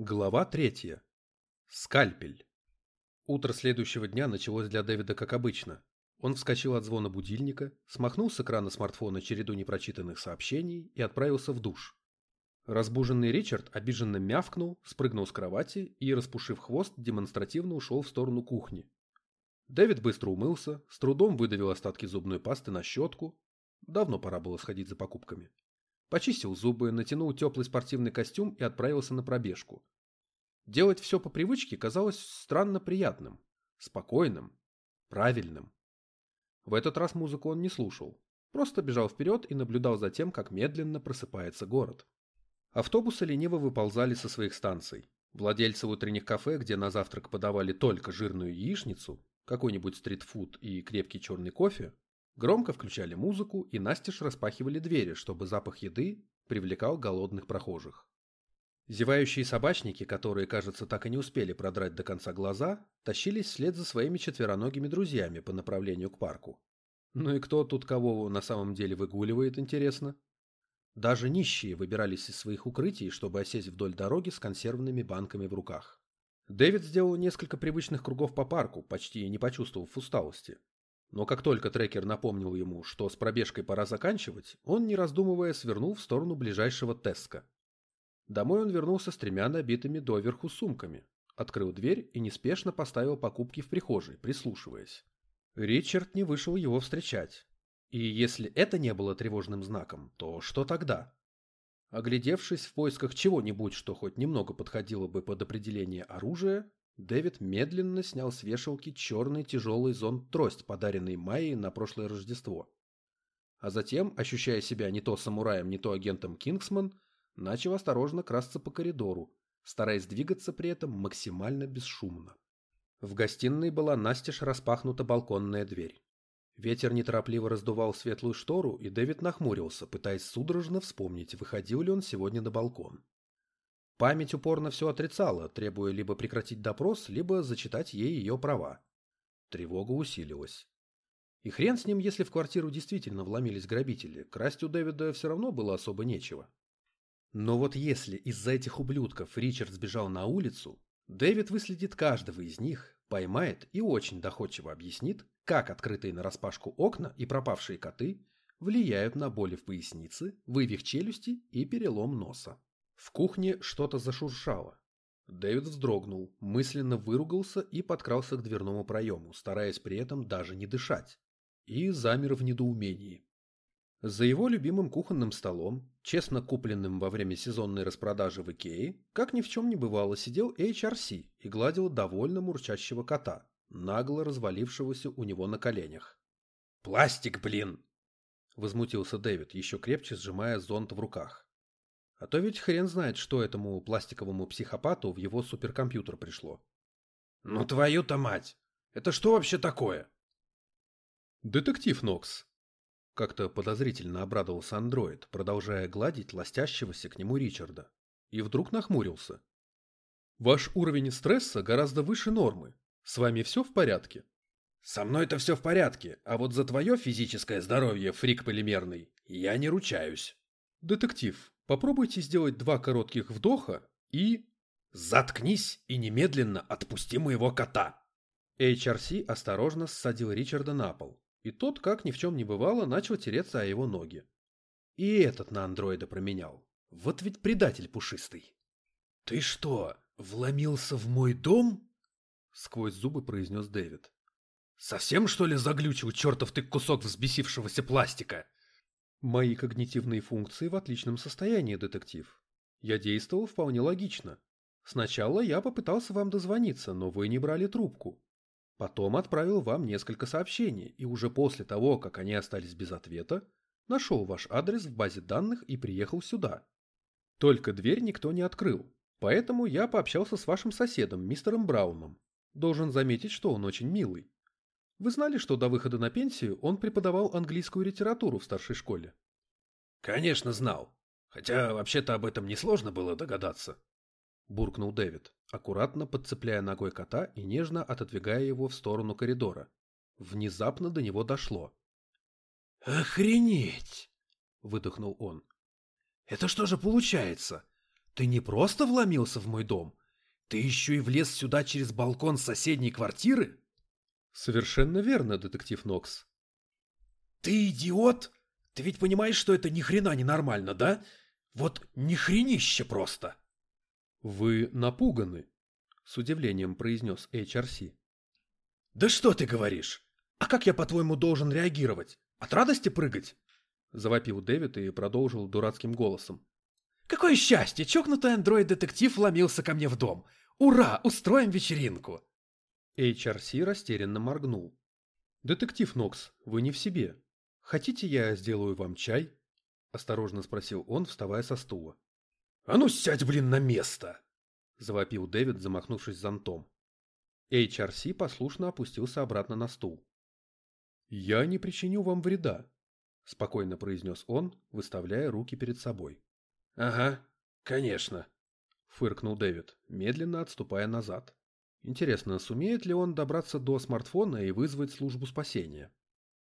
Глава третья. Скальпель. Утро следующего дня началось для Дэвида как обычно. Он вскочил от звона будильника, смахнул с экрана смартфона череду непрочитанных сообщений и отправился в душ. Разбуженный Ричард обиженно мявкнул, спрыгнул с кровати и, распушив хвост, демонстративно ушел в сторону кухни. Дэвид быстро умылся, с трудом выдавил остатки зубной пасты на щетку. Давно пора было сходить за покупками. Почистил зубы, натянул теплый спортивный костюм и отправился на пробежку. Делать все по привычке казалось странно приятным, спокойным, правильным. В этот раз музыку он не слушал, просто бежал вперед и наблюдал за тем, как медленно просыпается город. Автобусы лениво выползали со своих станций. Владельцы утренних кафе, где на завтрак подавали только жирную яичницу, какой-нибудь стритфуд и крепкий черный кофе, Громко включали музыку и настежь распахивали двери, чтобы запах еды привлекал голодных прохожих. Зевающие собачники, которые, кажется, так и не успели продрать до конца глаза, тащились вслед за своими четвероногими друзьями по направлению к парку. Ну и кто тут кого на самом деле выгуливает, интересно? Даже нищие выбирались из своих укрытий, чтобы осесть вдоль дороги с консервными банками в руках. Дэвид сделал несколько привычных кругов по парку, почти не почувствовав усталости. Но как только трекер напомнил ему, что с пробежкой пора заканчивать, он, не раздумывая, свернул в сторону ближайшего Теска. Домой он вернулся с тремя набитыми доверху сумками, открыл дверь и неспешно поставил покупки в прихожей, прислушиваясь. Ричард не вышел его встречать. И если это не было тревожным знаком, то что тогда? Оглядевшись в поисках чего-нибудь, что хоть немного подходило бы под определение оружия, Дэвид медленно снял с вешалки черный тяжелый зонт-трость, подаренный Майей на прошлое Рождество. А затем, ощущая себя не то самураем, не то агентом Кингсман, начал осторожно красться по коридору, стараясь двигаться при этом максимально бесшумно. В гостиной была настежь распахнута балконная дверь. Ветер неторопливо раздувал светлую штору, и Дэвид нахмурился, пытаясь судорожно вспомнить, выходил ли он сегодня на балкон. Память упорно все отрицала, требуя либо прекратить допрос, либо зачитать ей ее права. Тревога усилилась. И хрен с ним, если в квартиру действительно вломились грабители, красть у Дэвида все равно было особо нечего. Но вот если из-за этих ублюдков Ричард сбежал на улицу, Дэвид выследит каждого из них, поймает и очень доходчиво объяснит, как открытые нараспашку окна и пропавшие коты влияют на боли в пояснице, вывих челюсти и перелом носа. В кухне что-то зашуршало. Дэвид вздрогнул, мысленно выругался и подкрался к дверному проему, стараясь при этом даже не дышать. И замер в недоумении. За его любимым кухонным столом, честно купленным во время сезонной распродажи в Икее, как ни в чем не бывало, сидел HRC и гладил довольно мурчащего кота, нагло развалившегося у него на коленях. «Пластик, блин!» – возмутился Дэвид, еще крепче сжимая зонт в руках. А то ведь хрен знает, что этому пластиковому психопату в его суперкомпьютер пришло. «Ну твою-то мать! Это что вообще такое?» «Детектив Нокс», — как-то подозрительно обрадовался андроид, продолжая гладить ластящегося к нему Ричарда. И вдруг нахмурился. «Ваш уровень стресса гораздо выше нормы. С вами все в порядке?» «Со мной-то все в порядке, а вот за твое физическое здоровье, фрик полимерный, я не ручаюсь». «Детектив, Попробуйте сделать два коротких вдоха и... «Заткнись и немедленно отпусти моего кота!» HRC осторожно ссадил Ричарда на пол, и тот, как ни в чем не бывало, начал тереться о его ноги. И этот на андроида променял. Вот ведь предатель пушистый. «Ты что, вломился в мой дом?» Сквозь зубы произнес Дэвид. «Совсем, что ли, заглючил чертов ты кусок взбесившегося пластика?» Мои когнитивные функции в отличном состоянии, детектив. Я действовал вполне логично. Сначала я попытался вам дозвониться, но вы не брали трубку. Потом отправил вам несколько сообщений, и уже после того, как они остались без ответа, нашел ваш адрес в базе данных и приехал сюда. Только дверь никто не открыл, поэтому я пообщался с вашим соседом, мистером Брауном. Должен заметить, что он очень милый. Вы знали, что до выхода на пенсию он преподавал английскую литературу в старшей школе? Конечно, знал. Хотя вообще-то об этом несложно было догадаться. Буркнул Дэвид, аккуратно подцепляя ногой кота и нежно отодвигая его в сторону коридора. Внезапно до него дошло. «Охренеть!» – выдохнул он. «Это что же получается? Ты не просто вломился в мой дом? Ты еще и влез сюда через балкон соседней квартиры? Совершенно верно, детектив Нокс. Ты идиот? Ты ведь понимаешь, что это ни хрена не нормально, да? Вот ни хренище просто. Вы напуганы, с удивлением произнес HRC. Да что ты говоришь? А как я, по-твоему, должен реагировать? От радости прыгать? Завопил Дэвид и продолжил дурацким голосом. Какое счастье! Чокнутый андроид-детектив вломился ко мне в дом. Ура! Устроим вечеринку! HRC растерянно моргнул. «Детектив Нокс, вы не в себе. Хотите, я сделаю вам чай?» Осторожно спросил он, вставая со стула. «А ну сядь, блин, на место!» Завопил Дэвид, замахнувшись зонтом. HRC послушно опустился обратно на стул. «Я не причиню вам вреда», — спокойно произнес он, выставляя руки перед собой. «Ага, конечно», — фыркнул Дэвид, медленно отступая назад. Интересно, сумеет ли он добраться до смартфона и вызвать службу спасения?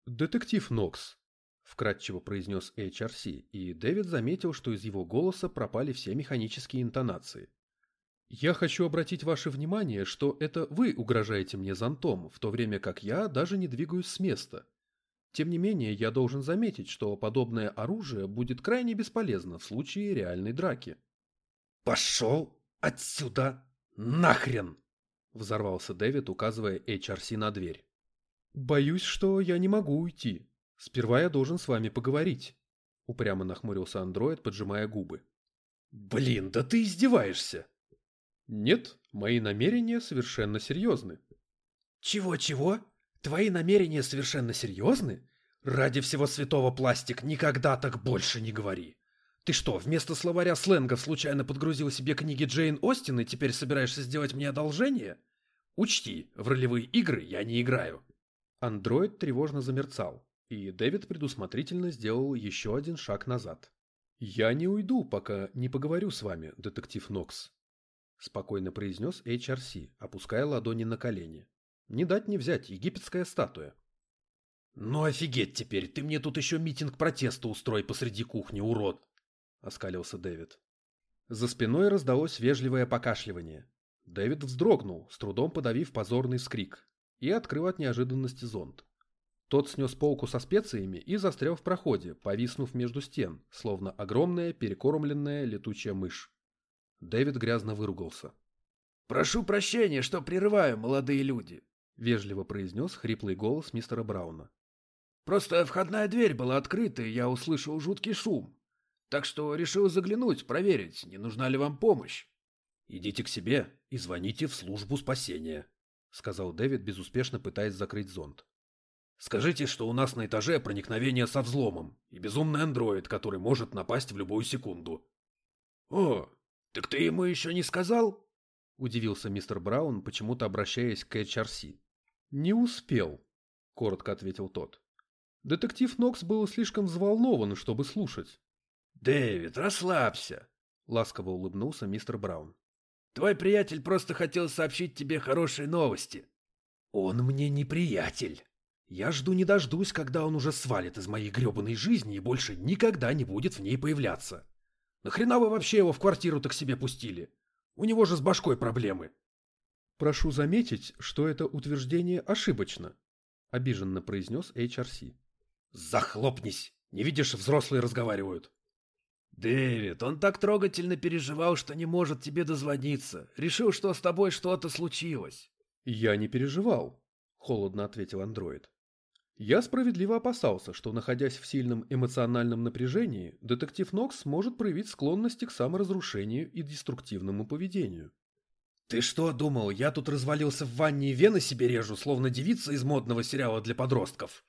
«Детектив Нокс», — вкратчиво произнес HRC, и Дэвид заметил, что из его голоса пропали все механические интонации. «Я хочу обратить ваше внимание, что это вы угрожаете мне зонтом, в то время как я даже не двигаюсь с места. Тем не менее, я должен заметить, что подобное оружие будет крайне бесполезно в случае реальной драки». «Пошел отсюда нахрен!» Взорвался Дэвид, указывая HRC на дверь. «Боюсь, что я не могу уйти. Сперва я должен с вами поговорить», — упрямо нахмурился андроид, поджимая губы. «Блин, да ты издеваешься!» «Нет, мои намерения совершенно серьезны». «Чего-чего? Твои намерения совершенно серьезны? Ради всего святого пластик никогда так больше не говори!» Ты что, вместо словаря сленгов случайно подгрузил себе книги Джейн Остин и теперь собираешься сделать мне одолжение? Учти, в ролевые игры я не играю. Андроид тревожно замерцал, и Дэвид предусмотрительно сделал еще один шаг назад. «Я не уйду, пока не поговорю с вами, детектив Нокс», — спокойно произнес HRC, опуская ладони на колени. «Не дать не взять, египетская статуя». «Ну офигеть теперь, ты мне тут еще митинг протеста устрой посреди кухни, урод!» — оскалился Дэвид. За спиной раздалось вежливое покашливание. Дэвид вздрогнул, с трудом подавив позорный скрик, и открыл от неожиданности зонт. Тот снес полку со специями и застрял в проходе, повиснув между стен, словно огромная перекормленная летучая мышь. Дэвид грязно выругался. «Прошу прощения, что прерываю, молодые люди», — вежливо произнес хриплый голос мистера Брауна. «Просто входная дверь была открыта, и я услышал жуткий шум. Так что решил заглянуть, проверить, не нужна ли вам помощь. «Идите к себе и звоните в службу спасения», — сказал Дэвид, безуспешно пытаясь закрыть зонт. «Скажите, что у нас на этаже проникновение со взломом и безумный андроид, который может напасть в любую секунду». «О, так ты ему еще не сказал?» — удивился мистер Браун, почему-то обращаясь к HRC. «Не успел», — коротко ответил тот. Детектив Нокс был слишком взволнован, чтобы слушать. «Дэвид, расслабься!» — ласково улыбнулся мистер Браун. «Твой приятель просто хотел сообщить тебе хорошие новости». «Он мне не приятель. Я жду не дождусь, когда он уже свалит из моей гребаной жизни и больше никогда не будет в ней появляться. Нахрена вы вообще его в квартиру-то к себе пустили? У него же с башкой проблемы». «Прошу заметить, что это утверждение ошибочно», — обиженно произнес HRC. «Захлопнись! Не видишь, взрослые разговаривают!» «Дэвид, он так трогательно переживал, что не может тебе дозвониться. Решил, что с тобой что-то случилось». «Я не переживал», — холодно ответил андроид. «Я справедливо опасался, что, находясь в сильном эмоциональном напряжении, детектив Нокс может проявить склонности к саморазрушению и деструктивному поведению». «Ты что думал, я тут развалился в ванне и вены себе режу, словно девица из модного сериала для подростков?»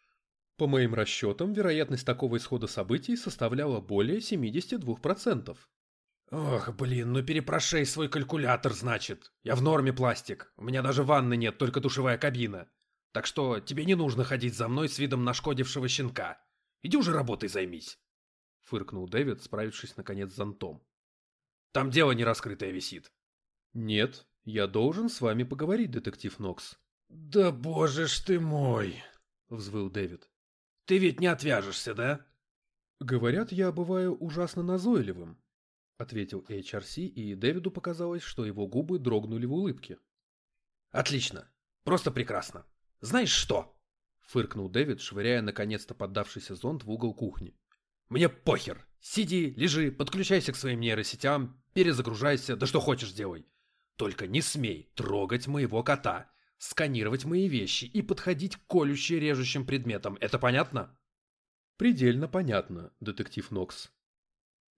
По моим расчетам, вероятность такого исхода событий составляла более 72%. Ох, блин, ну перепрошей свой калькулятор, значит. Я в норме пластик. У меня даже ванны нет, только душевая кабина. Так что тебе не нужно ходить за мной с видом нашкодившего щенка. Иди уже работой займись. Фыркнул Дэвид, справившись наконец с зонтом. Там дело не раскрытое висит. Нет, я должен с вами поговорить, детектив Нокс. Да боже ж ты мой, взвыл Дэвид. Ты ведь не отвяжешься, да? Говорят, я бываю ужасно назойливым. ответил HRC, и Дэвиду показалось, что его губы дрогнули в улыбке. Отлично. Просто прекрасно. Знаешь что? Фыркнул Дэвид, швыряя наконец-то поддавшийся зонт в угол кухни. Мне похер. Сиди, лежи, подключайся к своим нейросетям, перезагружайся, да что хочешь делай. Только не смей трогать моего кота, сканировать мои вещи и подходить к колюще-режущим предметам. Это понятно? Предельно понятно, детектив Нокс.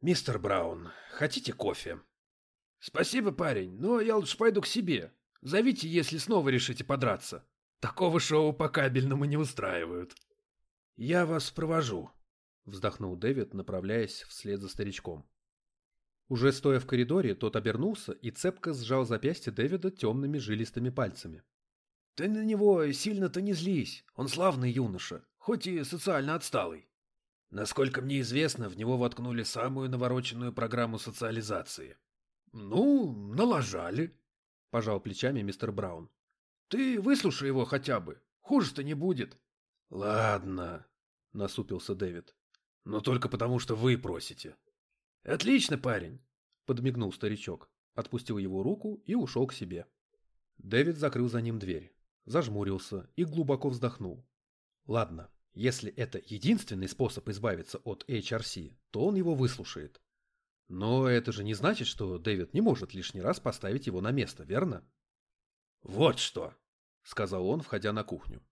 Мистер Браун, хотите кофе? Спасибо, парень, но я лучше пойду к себе. Зовите, если снова решите подраться. Такого шоу по кабельному не устраивают. Я вас провожу, вздохнул Дэвид, направляясь вслед за старичком. Уже стоя в коридоре, тот обернулся и цепко сжал запястье Дэвида темными жилистыми пальцами. Ты на него сильно-то не злись. Он славный юноша, хоть и социально отсталый. Насколько мне известно, в него воткнули самую навороченную программу социализации. Ну, налажали, пожал плечами мистер Браун. Ты выслушай его хотя бы. Хуже-то не будет. Ладно, насупился Дэвид. Но только потому, что вы просите. Отлично, парень, подмигнул старичок, отпустил его руку и ушел к себе. Дэвид закрыл за ним дверь, зажмурился и глубоко вздохнул. Ладно, если это единственный способ избавиться от HRC, то он его выслушает. Но это же не значит, что Дэвид не может лишний раз поставить его на место, верно? «Вот что», — сказал он, входя на кухню.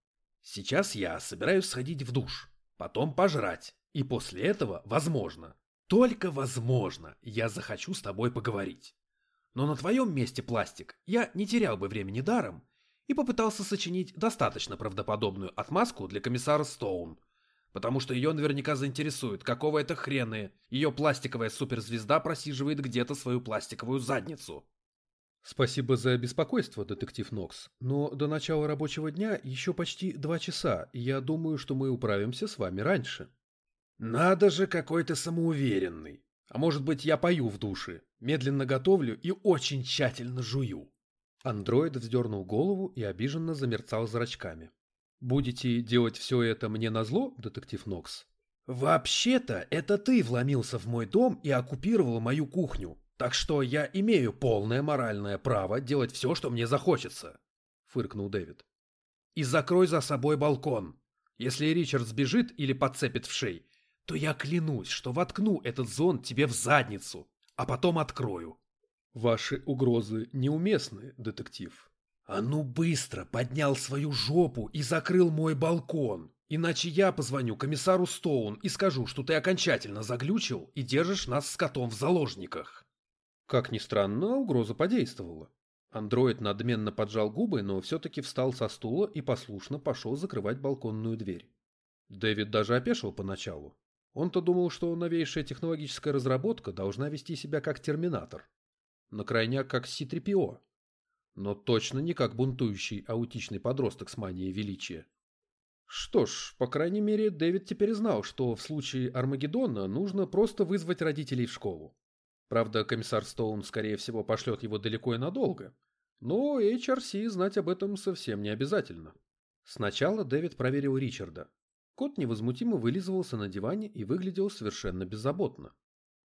«Сейчас я собираюсь сходить в душ, потом пожрать, и после этого, возможно, только возможно, я захочу с тобой поговорить. Но на твоем месте, пластик, я не терял бы времени даром и попытался сочинить достаточно правдоподобную отмазку для комиссара Стоун, потому что ее наверняка заинтересует, какого это хрена ее пластиковая суперзвезда просиживает где-то свою пластиковую задницу. Спасибо за беспокойство, детектив Нокс, но до начала рабочего дня еще почти два часа, и я думаю, что мы управимся с вами раньше. Надо же, какой ты самоуверенный. А может быть, я пою в душе, медленно готовлю и очень тщательно жую. Андроид вздернул голову и обиженно замерцал зрачками. «Будете делать все это мне назло, детектив Нокс?» «Вообще-то это ты вломился в мой дом и оккупировал мою кухню, так что я имею полное моральное право делать все, что мне захочется», — фыркнул Дэвид. «И закрой за собой балкон. Если Ричард сбежит или подцепит в шей, то я клянусь, что воткну этот зонт тебе в задницу, а потом открою. Ваши угрозы неуместны, детектив. А ну быстро поднял свою жопу и закрыл мой балкон. Иначе я позвоню комиссару Стоун и скажу, что ты окончательно заглючил и держишь нас с котом в заложниках. Как ни странно, угроза подействовала. Андроид надменно поджал губы, но все-таки встал со стула и послушно пошел закрывать балконную дверь. Дэвид даже опешил поначалу. Он-то думал, что новейшая технологическая разработка должна вести себя как терминатор на крайняк как Си-3PO, но точно не как бунтующий аутичный подросток с манией величия. Что ж, по крайней мере, Дэвид теперь знал, что в случае Армагеддона нужно просто вызвать родителей в школу. Правда, комиссар Стоун, скорее всего, пошлет его далеко и надолго, но HRC знать об этом совсем не обязательно. Сначала Дэвид проверил Ричарда. Кот невозмутимо вылизывался на диване и выглядел совершенно беззаботно.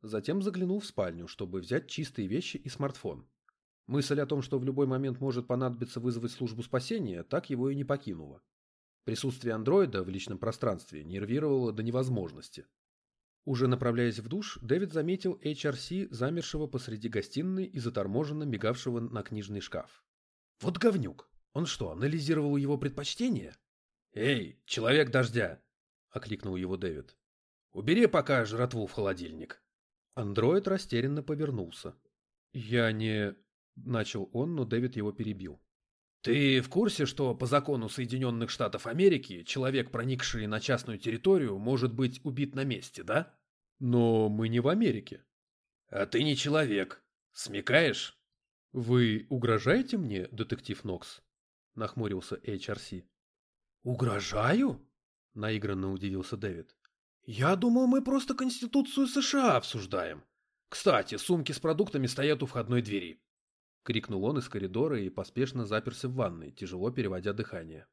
Затем заглянул в спальню, чтобы взять чистые вещи и смартфон. Мысль о том, что в любой момент может понадобиться вызвать службу спасения, так его и не покинула. Присутствие андроида в личном пространстве нервировало до невозможности. Уже направляясь в душ, Дэвид заметил HRC, замершего посреди гостиной и заторможенно мигавшего на книжный шкаф. «Вот говнюк! Он что, анализировал его предпочтения?» «Эй, человек дождя!» — окликнул его Дэвид. «Убери пока жратву в холодильник». Андроид растерянно повернулся. «Я не...» — начал он, но Дэвид его перебил. «Ты в курсе, что по закону Соединенных Штатов Америки человек, проникший на частную территорию, может быть убит на месте, да?» «Но мы не в Америке». «А ты не человек. Смекаешь?» «Вы угрожаете мне, детектив Нокс?» — нахмурился HRC. «Угрожаю?» — наигранно удивился Дэвид. «Я думал, мы просто Конституцию США обсуждаем. Кстати, сумки с продуктами стоят у входной двери». Крикнул он из коридора и поспешно заперся в ванной, тяжело переводя дыхание.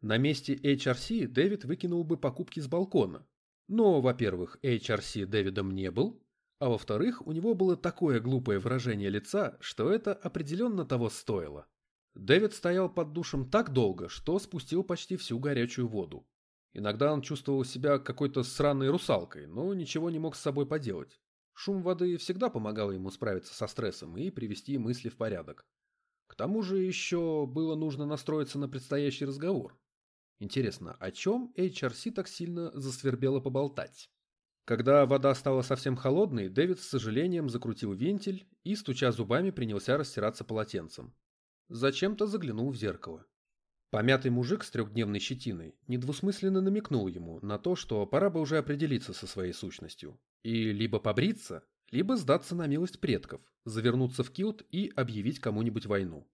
На месте HRC Дэвид выкинул бы покупки с балкона. Но, во-первых, HRC Дэвидом не был, А во-вторых, у него было такое глупое выражение лица, что это определенно того стоило. Дэвид стоял под душем так долго, что спустил почти всю горячую воду. Иногда он чувствовал себя какой-то сраной русалкой, но ничего не мог с собой поделать. Шум воды всегда помогал ему справиться со стрессом и привести мысли в порядок. К тому же еще было нужно настроиться на предстоящий разговор. Интересно, о чем HRC так сильно засвербело поболтать? Когда вода стала совсем холодной, Дэвид с сожалением закрутил вентиль и, стуча зубами, принялся растираться полотенцем. Зачем-то заглянул в зеркало. Помятый мужик с трехдневной щетиной недвусмысленно намекнул ему на то, что пора бы уже определиться со своей сущностью. И либо побриться, либо сдаться на милость предков, завернуться в килт и объявить кому-нибудь войну.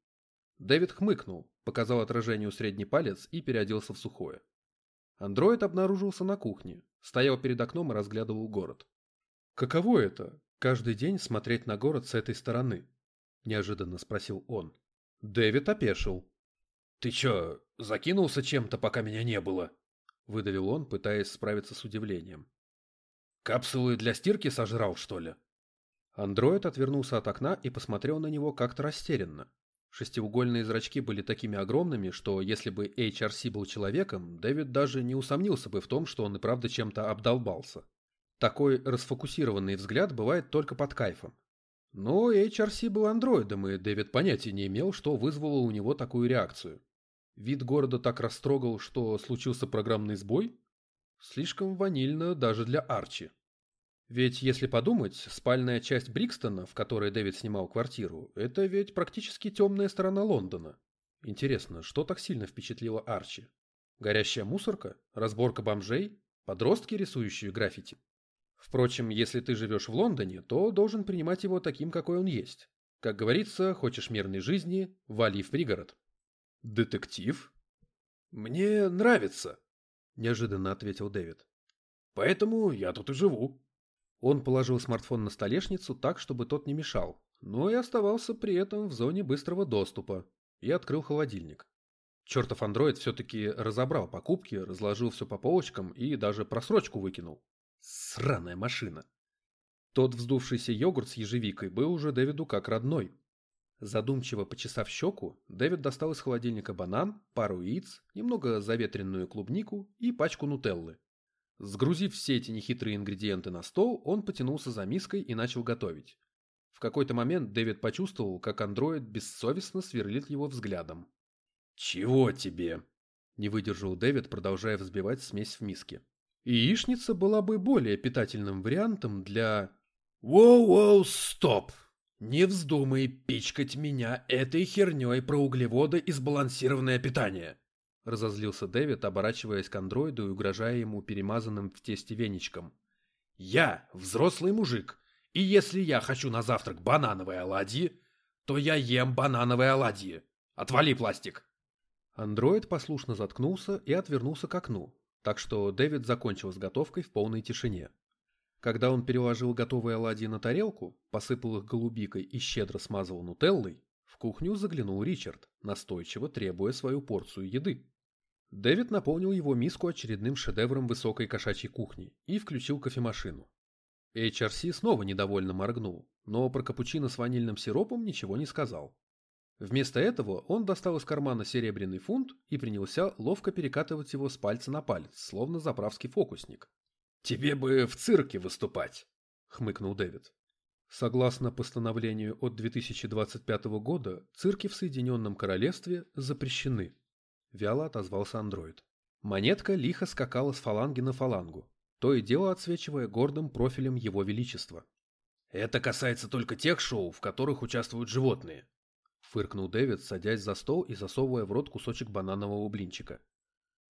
Дэвид хмыкнул, показал отражению средний палец и переоделся в сухое. Андроид обнаружился на кухне, стоял перед окном и разглядывал город. «Каково это, каждый день смотреть на город с этой стороны?» – неожиданно спросил он. Дэвид опешил. «Ты чё, закинулся чем-то, пока меня не было?» – выдавил он, пытаясь справиться с удивлением. «Капсулы для стирки сожрал, что ли?» Андроид отвернулся от окна и посмотрел на него как-то растерянно. Шестиугольные зрачки были такими огромными, что если бы HRC был человеком, Дэвид даже не усомнился бы в том, что он и правда чем-то обдолбался. Такой расфокусированный взгляд бывает только под кайфом. Но HRC был андроидом, и Дэвид понятия не имел, что вызвало у него такую реакцию. Вид города так растрогал, что случился программный сбой? Слишком ванильно даже для Арчи. Ведь, если подумать, спальная часть Брикстона, в которой Дэвид снимал квартиру, это ведь практически темная сторона Лондона. Интересно, что так сильно впечатлило Арчи? Горящая мусорка? Разборка бомжей? Подростки, рисующие граффити? Впрочем, если ты живешь в Лондоне, то должен принимать его таким, какой он есть. Как говорится, хочешь мирной жизни, вали в пригород. Детектив? Мне нравится, неожиданно ответил Дэвид. Поэтому я тут и живу. Он положил смартфон на столешницу так, чтобы тот не мешал, но и оставался при этом в зоне быстрого доступа, и открыл холодильник. Чертов андроид все-таки разобрал покупки, разложил все по полочкам и даже просрочку выкинул. Сраная машина. Тот вздувшийся йогурт с ежевикой был уже Дэвиду как родной. Задумчиво почесав щеку, Дэвид достал из холодильника банан, пару яиц, немного заветренную клубнику и пачку нутеллы. Сгрузив все эти нехитрые ингредиенты на стол, он потянулся за миской и начал готовить. В какой-то момент Дэвид почувствовал, как андроид бессовестно сверлит его взглядом. «Чего тебе?» – не выдержал Дэвид, продолжая взбивать смесь в миске. Яичница была бы более питательным вариантом для... «Воу-воу, стоп! Не вздумай пичкать меня этой херней про углеводы и сбалансированное питание!» разозлился Дэвид, оборачиваясь к андроиду и угрожая ему перемазанным в тесте веничком. «Я взрослый мужик, и если я хочу на завтрак банановые оладьи, то я ем банановые оладьи. Отвали пластик!» Андроид послушно заткнулся и отвернулся к окну, так что Дэвид закончил с готовкой в полной тишине. Когда он переложил готовые оладьи на тарелку, посыпал их голубикой и щедро смазал нутеллой, в кухню заглянул Ричард, настойчиво требуя свою порцию еды. Дэвид наполнил его миску очередным шедевром высокой кошачьей кухни и включил кофемашину. HRC снова недовольно моргнул, но про капучино с ванильным сиропом ничего не сказал. Вместо этого он достал из кармана серебряный фунт и принялся ловко перекатывать его с пальца на палец, словно заправский фокусник. «Тебе бы в цирке выступать», — хмыкнул Дэвид. Согласно постановлению от 2025 года, цирки в Соединенном Королевстве запрещены. Вяло отозвался андроид. Монетка лихо скакала с фаланги на фалангу, то и дело отсвечивая гордым профилем его величества. «Это касается только тех шоу, в которых участвуют животные», — фыркнул Дэвид, садясь за стол и засовывая в рот кусочек бананового блинчика.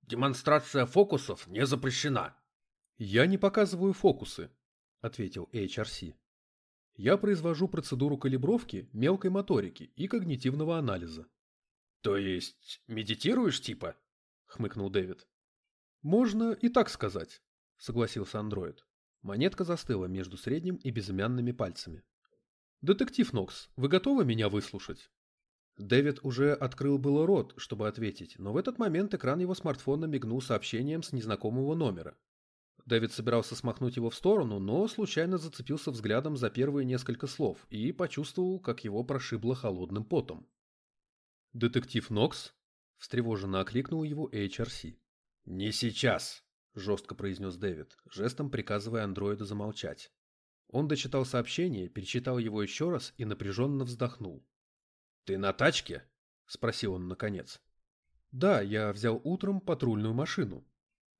«Демонстрация фокусов не запрещена». «Я не показываю фокусы», — ответил HRC. «Я произвожу процедуру калибровки мелкой моторики и когнитивного анализа. «То есть медитируешь типа?» — хмыкнул Дэвид. «Можно и так сказать», — согласился андроид. Монетка застыла между средним и безымянными пальцами. «Детектив Нокс, вы готовы меня выслушать?» Дэвид уже открыл было рот, чтобы ответить, но в этот момент экран его смартфона мигнул сообщением с незнакомого номера. Дэвид собирался смахнуть его в сторону, но случайно зацепился взглядом за первые несколько слов и почувствовал, как его прошибло холодным потом. «Детектив Нокс?» – встревоженно окликнул его HRC. «Не сейчас!» – жестко произнес Дэвид, жестом приказывая андроиду замолчать. Он дочитал сообщение, перечитал его еще раз и напряженно вздохнул. «Ты на тачке?» – спросил он наконец. «Да, я взял утром патрульную машину».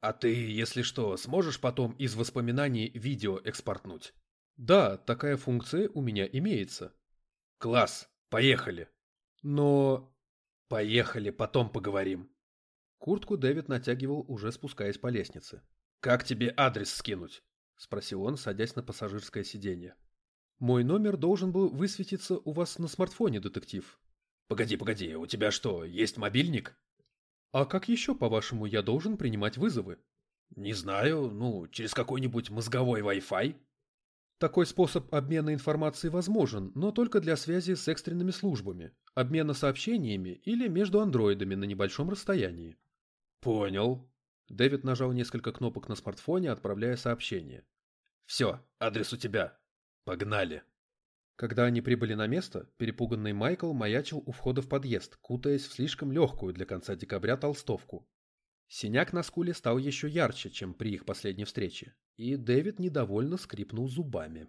«А ты, если что, сможешь потом из воспоминаний видео экспортнуть?» «Да, такая функция у меня имеется». «Класс, поехали». «Но...» «Поехали, потом поговорим». Куртку Дэвид натягивал, уже спускаясь по лестнице. «Как тебе адрес скинуть?» – спросил он, садясь на пассажирское сиденье. «Мой номер должен был высветиться у вас на смартфоне, детектив». «Погоди, погоди, у тебя что, есть мобильник?» «А как еще, по-вашему, я должен принимать вызовы?» «Не знаю, ну, через какой-нибудь мозговой Wi-Fi?» Такой способ обмена информацией возможен, но только для связи с экстренными службами, обмена сообщениями или между андроидами на небольшом расстоянии. Понял. Дэвид нажал несколько кнопок на смартфоне, отправляя сообщение. Все, адрес у тебя. Погнали. Когда они прибыли на место, перепуганный Майкл маячил у входа в подъезд, кутаясь в слишком легкую для конца декабря толстовку. Синяк на скуле стал еще ярче, чем при их последней встрече, и Дэвид недовольно скрипнул зубами.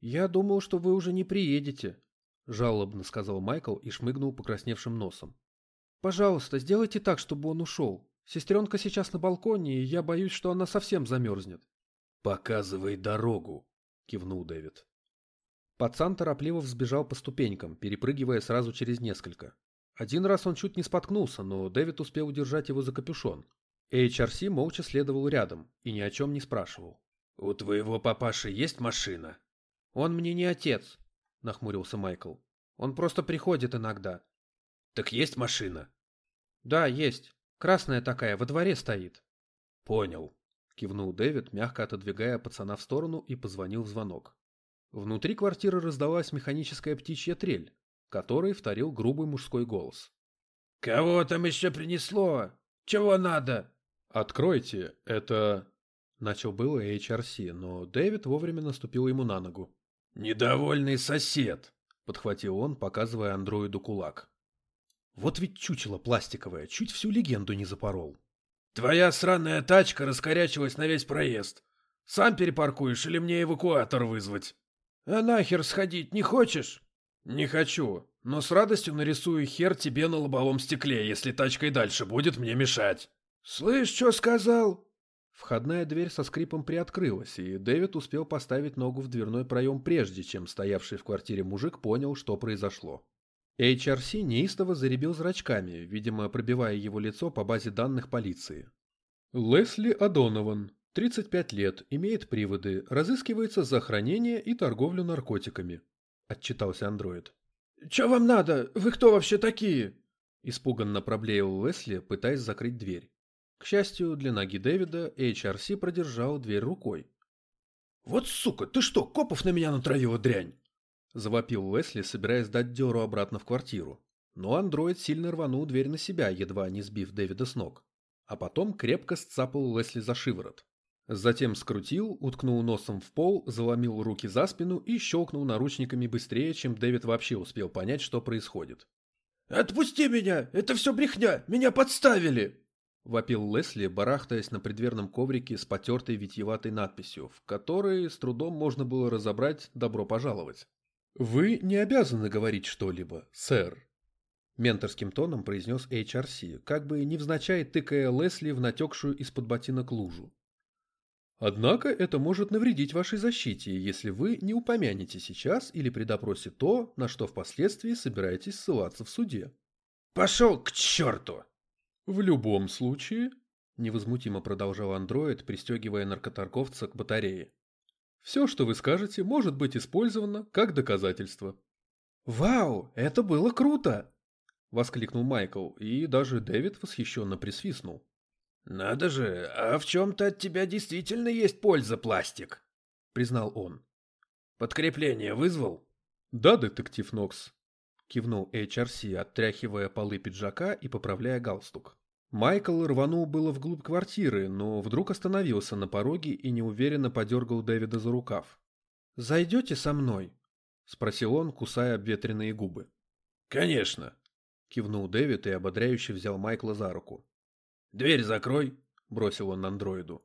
«Я думал, что вы уже не приедете», – жалобно сказал Майкл и шмыгнул покрасневшим носом. «Пожалуйста, сделайте так, чтобы он ушел. Сестренка сейчас на балконе, и я боюсь, что она совсем замерзнет». «Показывай дорогу», – кивнул Дэвид. Пацан торопливо взбежал по ступенькам, перепрыгивая сразу через несколько. Один раз он чуть не споткнулся, но Дэвид успел удержать его за капюшон. HRC молча следовал рядом и ни о чем не спрашивал. «У твоего папаши есть машина?» «Он мне не отец», — нахмурился Майкл. «Он просто приходит иногда». «Так есть машина?» «Да, есть. Красная такая, во дворе стоит». «Понял», — кивнул Дэвид, мягко отодвигая пацана в сторону и позвонил в звонок. Внутри квартиры раздалась механическая птичья трель, который вторил грубый мужской голос. «Кого там еще принесло? Чего надо?» «Откройте, это...» Начал было HRC, но Дэвид вовремя наступил ему на ногу. «Недовольный сосед», — подхватил он, показывая андроиду кулак. «Вот ведь чучело пластиковое, чуть всю легенду не запорол». «Твоя сраная тачка раскорячилась на весь проезд. Сам перепаркуешь или мне эвакуатор вызвать?» «А нахер сходить не хочешь?» «Не хочу, но с радостью нарисую хер тебе на лобовом стекле, если тачка и дальше будет мне мешать». «Слышь, что сказал?» Входная дверь со скрипом приоткрылась, и Дэвид успел поставить ногу в дверной проем прежде, чем стоявший в квартире мужик понял, что произошло. HRC неистово заребил зрачками, видимо, пробивая его лицо по базе данных полиции. Лесли Адонован, 35 лет, имеет приводы, разыскивается за хранение и торговлю наркотиками отчитался андроид. «Чё вам надо? Вы кто вообще такие?» Испуганно проблеял Лесли, пытаясь закрыть дверь. К счастью, для ноги Дэвида HRC продержал дверь рукой. «Вот сука, ты что, копов на меня натравила, дрянь?» Завопил Лесли, собираясь дать дёру обратно в квартиру. Но андроид сильно рванул дверь на себя, едва не сбив Дэвида с ног. А потом крепко сцапал Лесли за шиворот. Затем скрутил, уткнул носом в пол, заломил руки за спину и щелкнул наручниками быстрее, чем Дэвид вообще успел понять, что происходит. «Отпусти меня! Это все брехня! Меня подставили!» Вопил Лесли, барахтаясь на предверном коврике с потертой витьеватой надписью, в которой с трудом можно было разобрать «добро пожаловать». «Вы не обязаны говорить что-либо, сэр», — менторским тоном произнес HRC, как бы невзначай тыкая Лесли в натекшую из-под ботинок лужу. Однако это может навредить вашей защите, если вы не упомянете сейчас или при допросе то, на что впоследствии собираетесь ссылаться в суде. «Пошел к черту!» «В любом случае», – невозмутимо продолжал андроид, пристегивая наркоторговца к батарее, «все, что вы скажете, может быть использовано как доказательство». «Вау, это было круто!» – воскликнул Майкл, и даже Дэвид восхищенно присвистнул. «Надо же, а в чем-то от тебя действительно есть польза, пластик», — признал он. «Подкрепление вызвал?» «Да, детектив Нокс», — кивнул HRC, оттряхивая полы пиджака и поправляя галстук. Майкл рванул было вглубь квартиры, но вдруг остановился на пороге и неуверенно подергал Дэвида за рукав. «Зайдете со мной?» — спросил он, кусая обветренные губы. «Конечно!» — кивнул Дэвид и ободряюще взял Майкла за руку. «Дверь закрой!» — бросил он андроиду.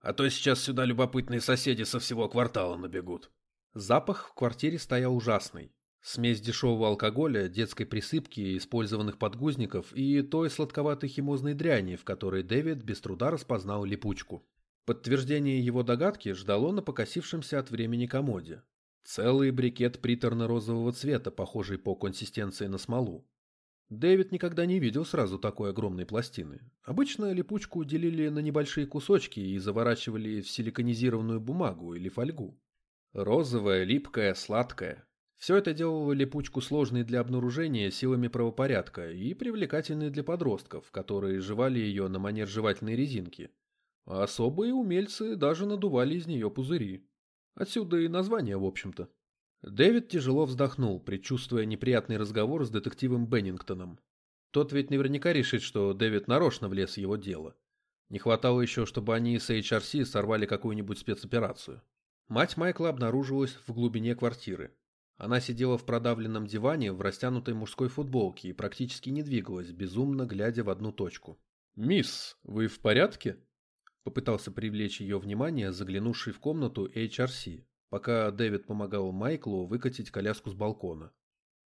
«А то сейчас сюда любопытные соседи со всего квартала набегут». Запах в квартире стоял ужасный. Смесь дешевого алкоголя, детской присыпки, использованных подгузников и той сладковатой химозной дряни, в которой Дэвид без труда распознал липучку. Подтверждение его догадки ждало на покосившемся от времени комоде. Целый брикет приторно-розового цвета, похожий по консистенции на смолу. Дэвид никогда не видел сразу такой огромной пластины. Обычно липучку делили на небольшие кусочки и заворачивали в силиконизированную бумагу или фольгу. Розовая, липкая, сладкая. Все это делало липучку сложной для обнаружения силами правопорядка и привлекательной для подростков, которые жевали ее на манер жевательной резинки. А особые умельцы даже надували из нее пузыри. Отсюда и название, в общем-то. Дэвид тяжело вздохнул, предчувствуя неприятный разговор с детективом Беннингтоном. Тот ведь наверняка решит, что Дэвид нарочно влез в его дело. Не хватало еще, чтобы они с HRC сорвали какую-нибудь спецоперацию. Мать Майкла обнаружилась в глубине квартиры. Она сидела в продавленном диване в растянутой мужской футболке и практически не двигалась, безумно глядя в одну точку. «Мисс, вы в порядке?» Попытался привлечь ее внимание заглянувший в комнату HRC, пока Дэвид помогал Майклу выкатить коляску с балкона.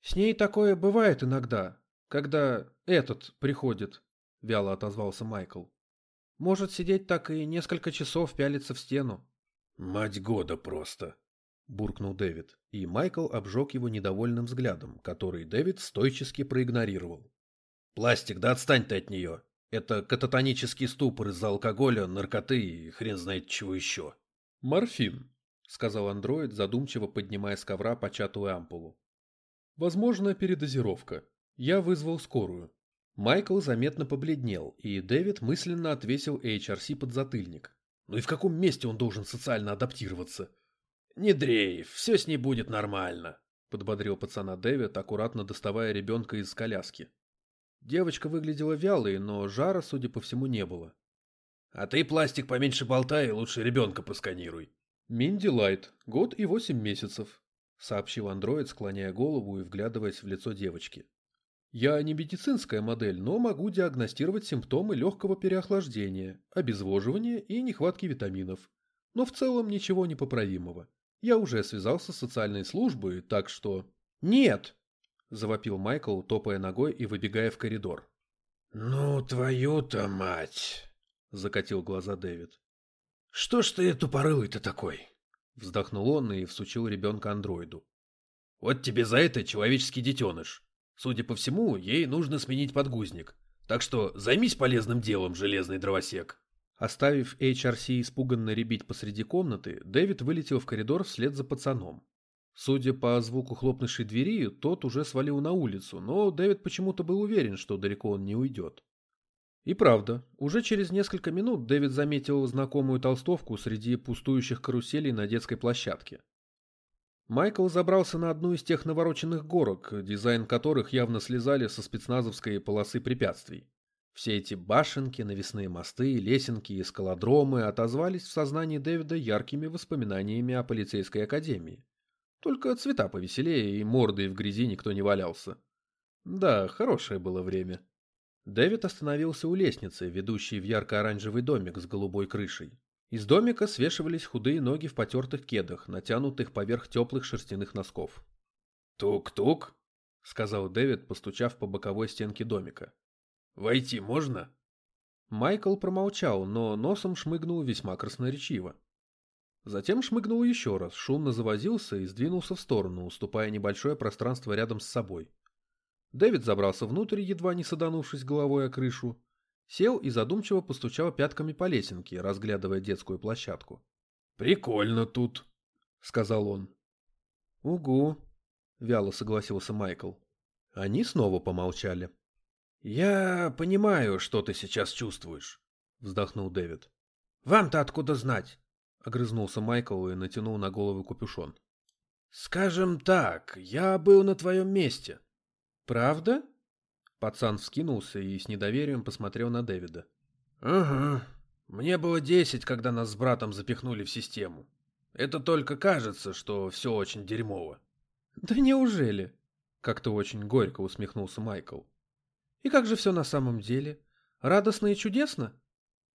«С ней такое бывает иногда, когда этот приходит», — вяло отозвался Майкл. «Может сидеть так и несколько часов пялиться в стену». «Мать года просто», буркнул Дэвид, и Майкл обжег его недовольным взглядом, который Дэвид стойчески проигнорировал. «Пластик, да отстань ты от нее! Это кататонический ступор из-за алкоголя, наркоты и хрен знает чего еще». «Морфин», — сказал андроид, задумчиво поднимая с ковра початую ампулу. «Возможно, передозировка. Я вызвал скорую». Майкл заметно побледнел, и Дэвид мысленно отвесил HRC подзатыльник. «Ну и в каком месте он должен социально адаптироваться?» «Не дрейф, все с ней будет нормально», — подбодрил пацана Дэвид, аккуратно доставая ребенка из коляски. Девочка выглядела вялой, но жара, судя по всему, не было. «А ты, пластик, поменьше болтай и лучше ребенка посканируй». «Минди Лайт, год и восемь месяцев», — сообщил андроид, склоняя голову и вглядываясь в лицо девочки. «Я не медицинская модель, но могу диагностировать симптомы легкого переохлаждения, обезвоживания и нехватки витаминов. Но в целом ничего непоправимого. Я уже связался с социальной службой, так что... Нет! Завопил Майкл, топая ногой и выбегая в коридор. Ну, твою-то мать! Закатил глаза Дэвид. Что ж ты тупорылый-то такой? Вздохнул он и всучил ребенка андроиду. Вот тебе за это человеческий детеныш. Судя по всему, ей нужно сменить подгузник. Так что займись полезным делом, железный дровосек. Оставив HRC испуганно ребить посреди комнаты, Дэвид вылетел в коридор вслед за пацаном. Судя по звуку хлопнувшей двери, тот уже свалил на улицу, но Дэвид почему-то был уверен, что далеко он не уйдет. И правда, уже через несколько минут Дэвид заметил знакомую толстовку среди пустующих каруселей на детской площадке. Майкл забрался на одну из тех навороченных горок, дизайн которых явно слезали со спецназовской полосы препятствий. Все эти башенки, навесные мосты, лесенки и скалодромы отозвались в сознании Дэвида яркими воспоминаниями о полицейской академии. Только цвета повеселее и мордой в грязи никто не валялся. Да, хорошее было время. Дэвид остановился у лестницы, ведущей в ярко-оранжевый домик с голубой крышей. Из домика свешивались худые ноги в потертых кедах, натянутых поверх теплых шерстяных носков. «Тук-тук», — сказал Дэвид, постучав по боковой стенке домика. Войти можно? Майкл промолчал, но носом шмыгнул весьма красноречиво. Затем шмыгнул еще раз, шумно завозился и сдвинулся в сторону, уступая небольшое пространство рядом с собой. Дэвид забрался внутрь, едва не саданувшись головой о крышу, сел и задумчиво постучал пятками по лесенке, разглядывая детскую площадку. «Прикольно тут», — сказал он. «Угу», — вяло согласился Майкл. Они снова помолчали. «Я понимаю, что ты сейчас чувствуешь», — вздохнул Дэвид. «Вам-то откуда знать?» — огрызнулся Майкл и натянул на голову капюшон. «Скажем так, я был на твоем месте». «Правда?» Пацан вскинулся и с недоверием посмотрел на Дэвида. «Ага. Мне было десять, когда нас с братом запихнули в систему. Это только кажется, что все очень дерьмово». «Да неужели?» — как-то очень горько усмехнулся Майкл. «И как же все на самом деле? Радостно и чудесно?»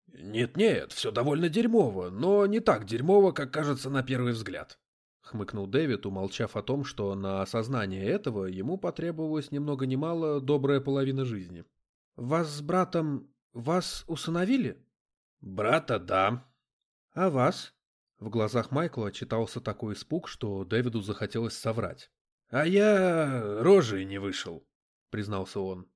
«Нет-нет, все довольно дерьмово, но не так дерьмово, как кажется на первый взгляд», — хмыкнул Дэвид, умолчав о том, что на осознание этого ему потребовалось ни много ни мало добрая половина жизни. «Вас с братом... вас усыновили?» «Брата, да». «А вас?» В глазах Майкла читался такой испуг, что Дэвиду захотелось соврать. «А я рожей не вышел», — признался он.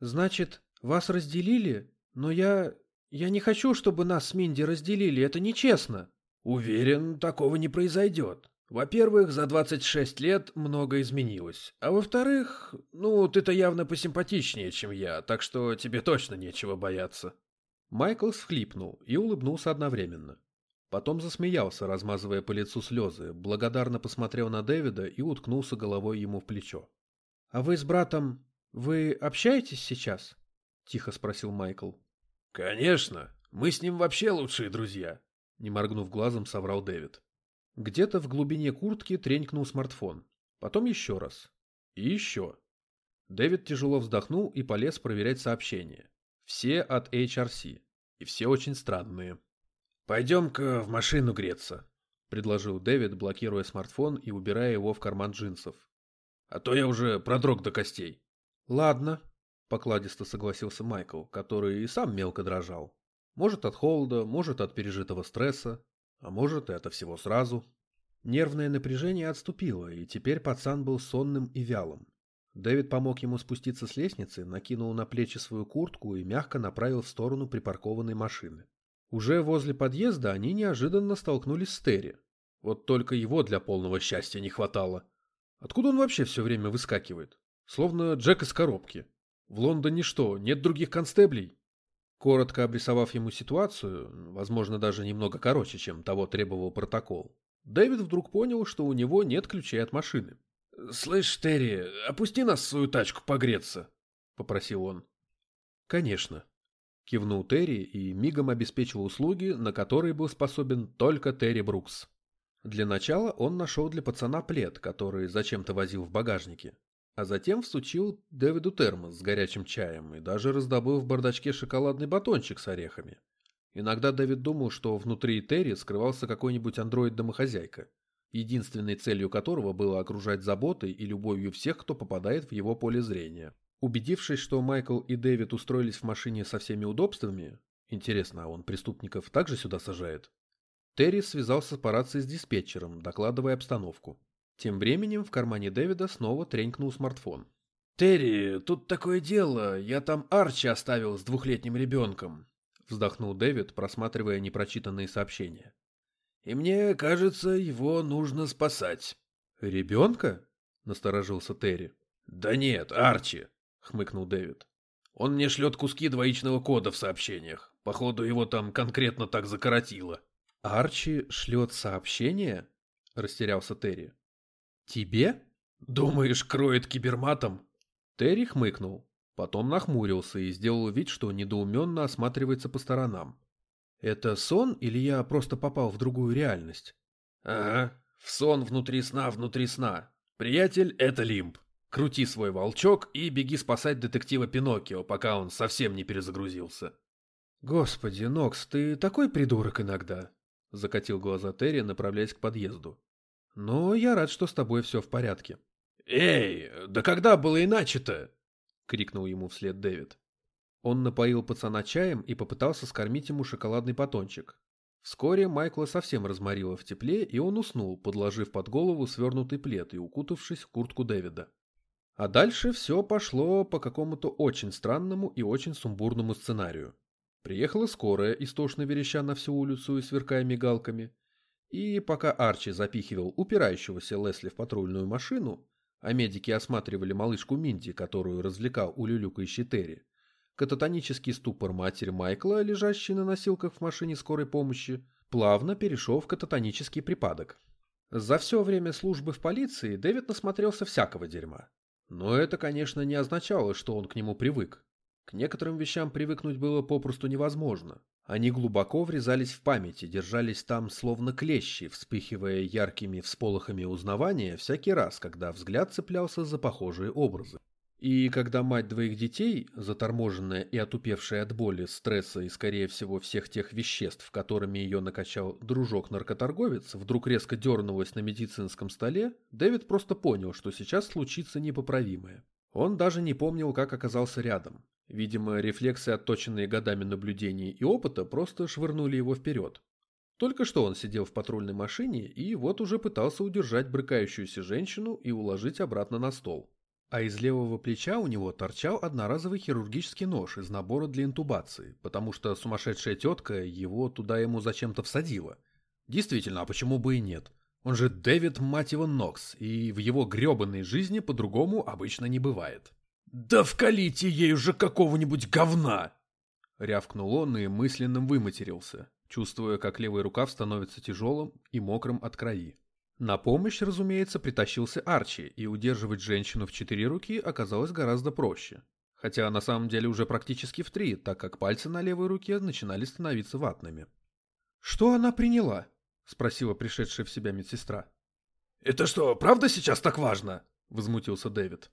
«Значит, вас разделили? Но я... я не хочу, чтобы нас с Минди разделили, это нечестно». «Уверен, такого не произойдет. Во-первых, за 26 лет много изменилось. А во-вторых, ну, ты-то явно посимпатичнее, чем я, так что тебе точно нечего бояться». Майкл всхлипнул и улыбнулся одновременно. Потом засмеялся, размазывая по лицу слезы, благодарно посмотрел на Дэвида и уткнулся головой ему в плечо. «А вы с братом... вы общаетесь сейчас?» — тихо спросил Майкл. «Конечно. Мы с ним вообще лучшие друзья», — не моргнув глазом, соврал Дэвид. Где-то в глубине куртки тренькнул смартфон. Потом еще раз. И еще. Дэвид тяжело вздохнул и полез проверять сообщения. Все от HRC. И все очень странные. «Пойдем-ка в машину греться», — предложил Дэвид, блокируя смартфон и убирая его в карман джинсов. «А то я уже продрог до костей». «Ладно», — покладисто согласился Майкл, который и сам мелко дрожал. «Может, от холода, может, от пережитого стресса, а может, это всего сразу». Нервное напряжение отступило, и теперь пацан был сонным и вялым. Дэвид помог ему спуститься с лестницы, накинул на плечи свою куртку и мягко направил в сторону припаркованной машины. Уже возле подъезда они неожиданно столкнулись с Терри. Вот только его для полного счастья не хватало. Откуда он вообще все время выскакивает? Словно Джек из коробки. В Лондоне что, нет других констеблей? Коротко обрисовав ему ситуацию, возможно, даже немного короче, чем того требовал протокол, Дэвид вдруг понял, что у него нет ключей от машины. «Слышь, Терри, опусти нас в свою тачку погреться», — попросил он. «Конечно», Кивнул Терри и мигом обеспечил услуги, на которые был способен только Терри Брукс. Для начала он нашел для пацана плед, который зачем-то возил в багажнике, а затем всучил Дэвиду термос с горячим чаем и даже раздобыл в бардачке шоколадный батончик с орехами. Иногда Дэвид думал, что внутри Терри скрывался какой-нибудь андроид-домохозяйка, единственной целью которого было окружать заботой и любовью всех, кто попадает в его поле зрения. Убедившись, что Майкл и Дэвид устроились в машине со всеми удобствами, интересно, а он преступников также сюда сажает? Терри связался по рации с диспетчером, докладывая обстановку. Тем временем в кармане Дэвида снова тренькнул смартфон. «Терри, тут такое дело, я там Арчи оставил с двухлетним ребенком», вздохнул Дэвид, просматривая непрочитанные сообщения. «И мне кажется, его нужно спасать». «Ребенка?» – насторожился Терри. «Да нет, Арчи хмыкнул Дэвид. Он мне шлет куски двоичного кода в сообщениях. Походу, его там конкретно так закоротило. Арчи шлет сообщение? Растерялся Терри. Тебе? Думаешь, кроет киберматом? Терри хмыкнул. Потом нахмурился и сделал вид, что недоуменно осматривается по сторонам. Это сон или я просто попал в другую реальность? Ага, в сон внутри сна внутри сна. Приятель, это лимб. Крути свой волчок и беги спасать детектива Пиноккио, пока он совсем не перезагрузился. Господи, Нокс, ты такой придурок иногда, закатил глаза Терри, направляясь к подъезду. Но я рад, что с тобой все в порядке. Эй, да когда было иначе-то? крикнул ему вслед Дэвид. Он напоил пацана чаем и попытался скормить ему шоколадный батончик. Вскоре Майкла совсем разморило в тепле, и он уснул, подложив под голову свернутый плед и укутавшись в куртку Дэвида. А дальше все пошло по какому-то очень странному и очень сумбурному сценарию. Приехала скорая, истошно вереща на всю улицу и сверкая мигалками. И пока Арчи запихивал упирающегося Лесли в патрульную машину, а медики осматривали малышку Минди, которую развлекал улюлюкающий Терри, кататонический ступор матери Майкла, лежащий на носилках в машине скорой помощи, плавно перешел в кататонический припадок. За все время службы в полиции Дэвид насмотрелся всякого дерьма. Но это, конечно, не означало, что он к нему привык. К некоторым вещам привыкнуть было попросту невозможно. Они глубоко врезались в память и держались там словно клещи, вспыхивая яркими всполохами узнавания всякий раз, когда взгляд цеплялся за похожие образы. И когда мать двоих детей, заторможенная и отупевшая от боли, стресса и, скорее всего, всех тех веществ, которыми ее накачал дружок-наркоторговец, вдруг резко дернулась на медицинском столе, Дэвид просто понял, что сейчас случится непоправимое. Он даже не помнил, как оказался рядом. Видимо, рефлексы, отточенные годами наблюдений и опыта, просто швырнули его вперед. Только что он сидел в патрульной машине и вот уже пытался удержать брыкающуюся женщину и уложить обратно на стол а из левого плеча у него торчал одноразовый хирургический нож из набора для интубации, потому что сумасшедшая тетка его туда ему зачем-то всадила. Действительно, а почему бы и нет? Он же Дэвид, мать его, Нокс, и в его гребанной жизни по-другому обычно не бывает. «Да вкалите ей уже какого-нибудь говна!» Рявкнул он и мысленным выматерился, чувствуя, как левый рукав становится тяжелым и мокрым от крови. На помощь, разумеется, притащился Арчи, и удерживать женщину в четыре руки оказалось гораздо проще. Хотя на самом деле уже практически в три, так как пальцы на левой руке начинали становиться ватными. «Что она приняла?» – спросила пришедшая в себя медсестра. «Это что, правда сейчас так важно?» – возмутился Дэвид.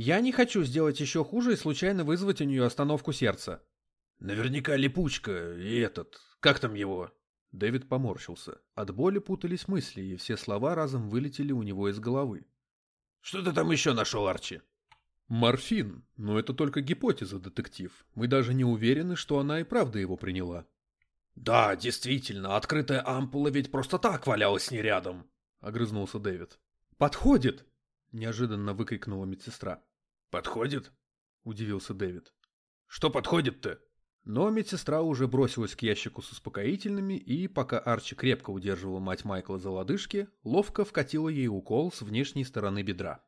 «Я не хочу сделать еще хуже и случайно вызвать у нее остановку сердца». «Наверняка липучка и этот, как там его, Дэвид поморщился. От боли путались мысли, и все слова разом вылетели у него из головы. «Что ты там еще нашел, Арчи?» «Морфин. Но это только гипотеза, детектив. Мы даже не уверены, что она и правда его приняла». «Да, действительно, открытая ампула ведь просто так валялась не рядом», — огрызнулся Дэвид. «Подходит!» — неожиданно выкрикнула медсестра. «Подходит?» — удивился Дэвид. «Что подходит-то?» Но медсестра уже бросилась к ящику с успокоительными и, пока Арчи крепко удерживал мать Майкла за лодыжки, ловко вкатила ей укол с внешней стороны бедра.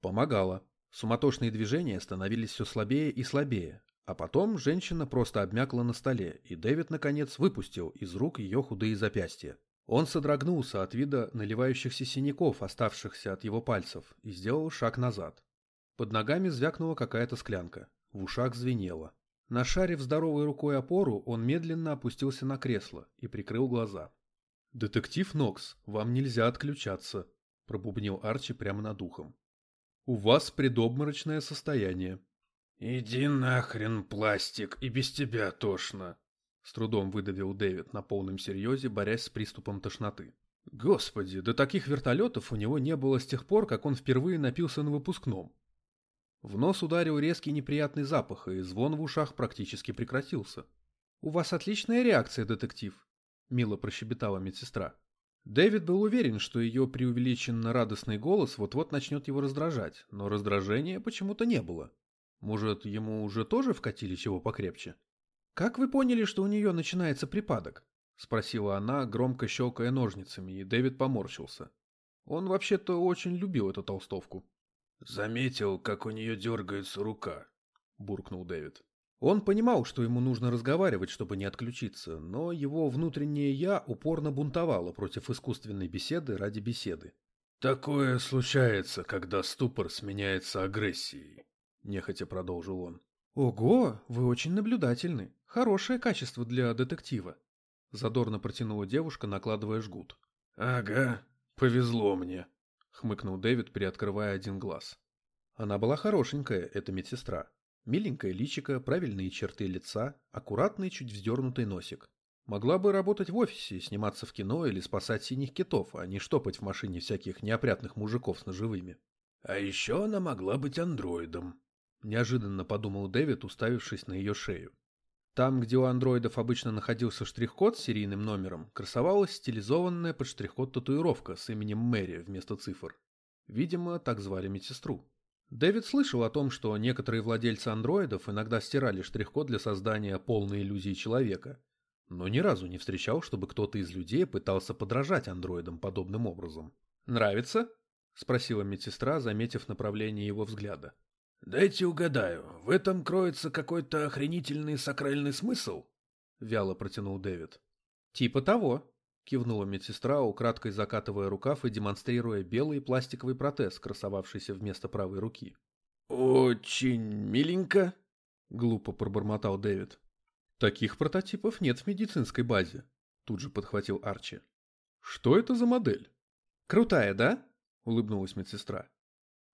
Помогало. Суматошные движения становились все слабее и слабее, а потом женщина просто обмякла на столе, и Дэвид, наконец, выпустил из рук ее худые запястья. Он содрогнулся от вида наливающихся синяков, оставшихся от его пальцев, и сделал шаг назад. Под ногами звякнула какая-то склянка, в ушах звенело. Нашарив здоровой рукой опору, он медленно опустился на кресло и прикрыл глаза. «Детектив Нокс, вам нельзя отключаться», – пробубнил Арчи прямо над ухом. «У вас предобморочное состояние». «Иди нахрен, пластик, и без тебя тошно», – с трудом выдавил Дэвид на полном серьезе, борясь с приступом тошноты. Господи, до таких вертолетов у него не было с тех пор, как он впервые напился на выпускном. В нос ударил резкий неприятный запах, и звон в ушах практически прекратился. «У вас отличная реакция, детектив», — мило прощебетала медсестра. Дэвид был уверен, что ее преувеличенно радостный голос вот-вот начнет его раздражать, но раздражения почему-то не было. Может, ему уже тоже вкатили чего покрепче? «Как вы поняли, что у нее начинается припадок?» — спросила она, громко щелкая ножницами, и Дэвид поморщился. Он вообще-то очень любил эту толстовку. «Заметил, как у нее дергается рука», — буркнул Дэвид. Он понимал, что ему нужно разговаривать, чтобы не отключиться, но его внутреннее «я» упорно бунтовало против искусственной беседы ради беседы. «Такое случается, когда ступор сменяется агрессией», — нехотя продолжил он. «Ого, вы очень наблюдательны. Хорошее качество для детектива», — задорно протянула девушка, накладывая жгут. «Ага, повезло мне», — хмыкнул Дэвид, приоткрывая один глаз. Она была хорошенькая, эта медсестра. Миленькое личико, правильные черты лица, аккуратный, чуть вздернутый носик. Могла бы работать в офисе, сниматься в кино или спасать синих китов, а не штопать в машине всяких неопрятных мужиков с ножевыми. А еще она могла быть андроидом. Неожиданно подумал Дэвид, уставившись на ее шею. Там, где у андроидов обычно находился штрих-код с серийным номером, красовалась стилизованная под штрих-код татуировка с именем Мэри вместо цифр. Видимо, так звали медсестру. Дэвид слышал о том, что некоторые владельцы андроидов иногда стирали штрих-код для создания полной иллюзии человека, но ни разу не встречал, чтобы кто-то из людей пытался подражать андроидам подобным образом. «Нравится?» – спросила медсестра, заметив направление его взгляда. «Дайте угадаю, в этом кроется какой-то охренительный сакральный смысл?» — вяло протянул Дэвид. «Типа того», — кивнула медсестра, украдкой закатывая рукав и демонстрируя белый пластиковый протез, красовавшийся вместо правой руки. «Очень миленько», — глупо пробормотал Дэвид. «Таких прототипов нет в медицинской базе», — тут же подхватил Арчи. «Что это за модель?» «Крутая, да?» — улыбнулась медсестра.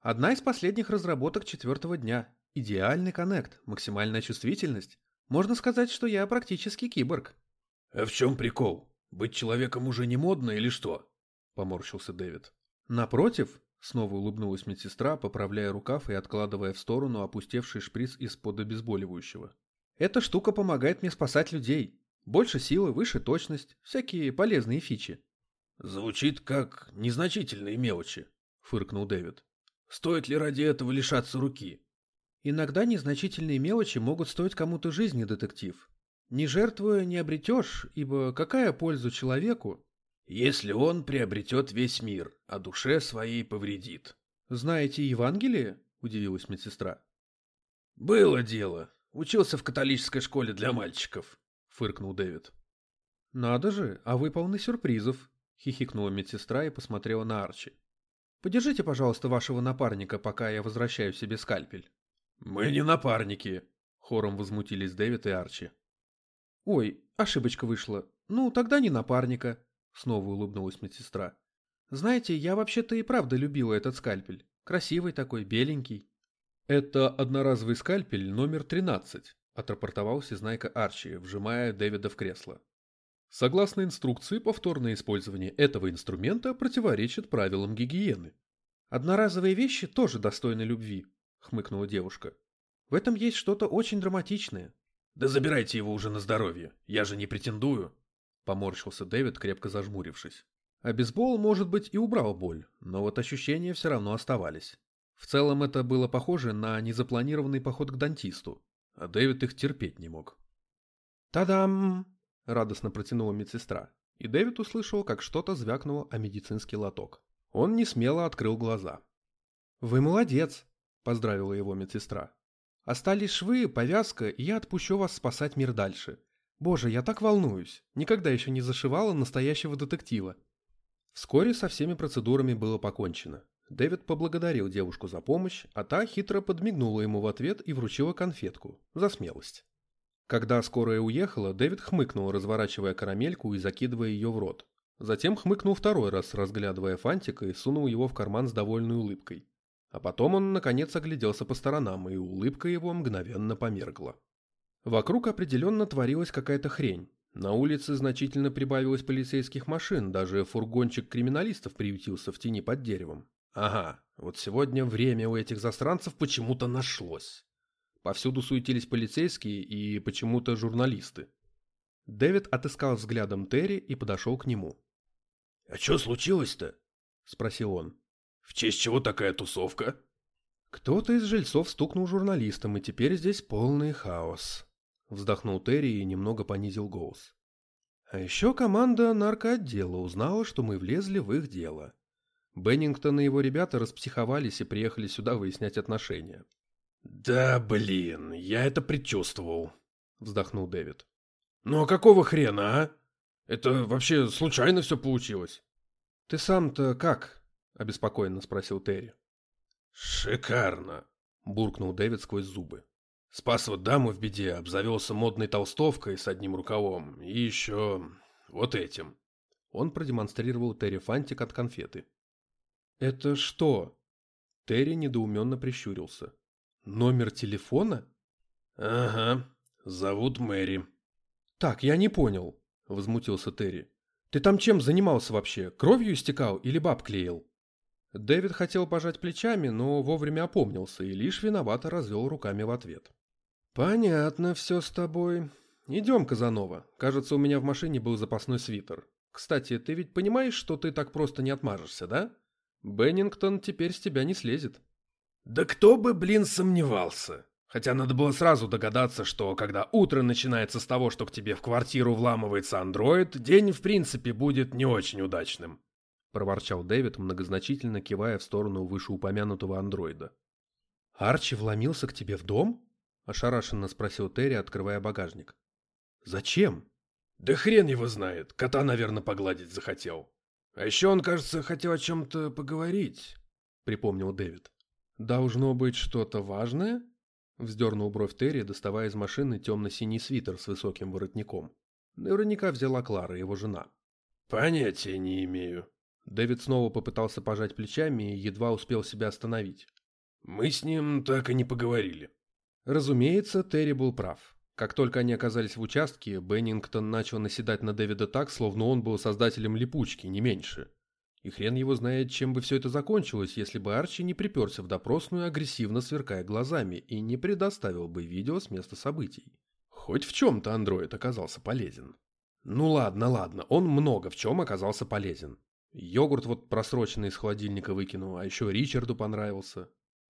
«Одна из последних разработок четвертого дня. Идеальный коннект, максимальная чувствительность. Можно сказать, что я практически киборг». «А в чем прикол?» Быть человеком уже не модно или что? Поморщился Дэвид. Напротив, снова улыбнулась медсестра, поправляя рукав и откладывая в сторону опустевший шприц из-под обезболивающего. Эта штука помогает мне спасать людей. Больше силы, выше точность, всякие полезные фичи. Звучит как незначительные мелочи, фыркнул Дэвид. Стоит ли ради этого лишаться руки? Иногда незначительные мелочи могут стоить кому-то жизни, детектив. Не жертвуя не обретешь, ибо какая польза человеку, если он приобретет весь мир, а душе своей повредит? Знаете Евангелие? Удивилась медсестра. Было дело. Учился в католической школе для мальчиков, фыркнул Дэвид. Надо же, а вы полны сюрпризов, хихикнула медсестра и посмотрела на Арчи. Подержите, пожалуйста, вашего напарника, пока я возвращаю себе скальпель. Мы не напарники, хором возмутились Дэвид и Арчи. «Ой, ошибочка вышла. Ну, тогда не напарника», — снова улыбнулась медсестра. «Знаете, я вообще-то и правда любила этот скальпель. Красивый такой, беленький». «Это одноразовый скальпель номер 13», — отрапортовал Знайка Арчи, вжимая Дэвида в кресло. Согласно инструкции, повторное использование этого инструмента противоречит правилам гигиены. «Одноразовые вещи тоже достойны любви», — хмыкнула девушка. «В этом есть что-то очень драматичное. Да забирайте его уже на здоровье, я же не претендую. Поморщился Дэвид, крепко зажмурившись. А бейсбол, может быть, и убрал боль, но вот ощущения все равно оставались. В целом это было похоже на незапланированный поход к дантисту, а Дэвид их терпеть не мог. «Та-дам!» – радостно протянула медсестра, и Дэвид услышал, как что-то звякнуло о медицинский лоток. Он не смело открыл глаза. «Вы молодец!» – поздравила его медсестра. Остались швы, повязка, и я отпущу вас спасать мир дальше. Боже, я так волнуюсь. Никогда еще не зашивала настоящего детектива. Вскоре со всеми процедурами было покончено. Дэвид поблагодарил девушку за помощь, а та хитро подмигнула ему в ответ и вручила конфетку. За смелость. Когда скорая уехала, Дэвид хмыкнул, разворачивая карамельку и закидывая ее в рот. Затем хмыкнул второй раз, разглядывая фантика и сунул его в карман с довольной улыбкой. А потом он, наконец, огляделся по сторонам, и улыбка его мгновенно померкла. Вокруг определенно творилась какая-то хрень. На улице значительно прибавилось полицейских машин, даже фургончик криминалистов приютился в тени под деревом. Ага, вот сегодня время у этих засранцев почему-то нашлось. Повсюду суетились полицейские и почему-то журналисты. Дэвид отыскал взглядом Терри и подошел к нему. «А что случилось-то?» – спросил он. В честь чего такая тусовка? Кто-то из жильцов стукнул журналистам, и теперь здесь полный хаос. Вздохнул Терри и немного понизил голос. А еще команда наркоотдела узнала, что мы влезли в их дело. Беннингтон и его ребята распсиховались и приехали сюда выяснять отношения. «Да, блин, я это предчувствовал», — вздохнул Дэвид. «Ну а какого хрена, а? Это вообще случайно все получилось?» «Ты сам-то как?» — обеспокоенно спросил Терри. «Шикарно!» — буркнул Дэвид сквозь зубы. «Спас вот даму в беде, обзавелся модной толстовкой с одним рукавом и еще вот этим». Он продемонстрировал Терри фантик от конфеты. «Это что?» Терри недоуменно прищурился. «Номер телефона?» «Ага, зовут Мэри». «Так, я не понял», — возмутился Терри. «Ты там чем занимался вообще? Кровью истекал или баб клеил?» Дэвид хотел пожать плечами, но вовремя опомнился и лишь виновато развел руками в ответ. «Понятно все с тобой. Идем, Казанова. Кажется, у меня в машине был запасной свитер. Кстати, ты ведь понимаешь, что ты так просто не отмажешься, да? Беннингтон теперь с тебя не слезет». «Да кто бы, блин, сомневался!» Хотя надо было сразу догадаться, что когда утро начинается с того, что к тебе в квартиру вламывается андроид, день в принципе будет не очень удачным проворчал Дэвид, многозначительно кивая в сторону вышеупомянутого андроида. «Арчи вломился к тебе в дом?» – ошарашенно спросил Терри, открывая багажник. «Зачем?» Да хрен его знает, кота, наверное, погладить захотел. А еще он, кажется, хотел о чем-то поговорить, припомнил Дэвид. Должно быть что-то важное? Вздернул бровь Терри, доставая из машины темно-синий свитер с высоким воротником. Наверняка взяла Клара, его жена. Понятия не имею. Дэвид снова попытался пожать плечами и едва успел себя остановить. Мы с ним так и не поговорили. Разумеется, Терри был прав. Как только они оказались в участке, Беннингтон начал наседать на Дэвида так, словно он был создателем липучки, не меньше. И хрен его знает, чем бы все это закончилось, если бы Арчи не приперся в допросную, агрессивно сверкая глазами, и не предоставил бы видео с места событий. Хоть в чем-то андроид оказался полезен. Ну ладно, ладно, он много в чем оказался полезен. Йогурт вот просроченный из холодильника выкинул, а еще Ричарду понравился.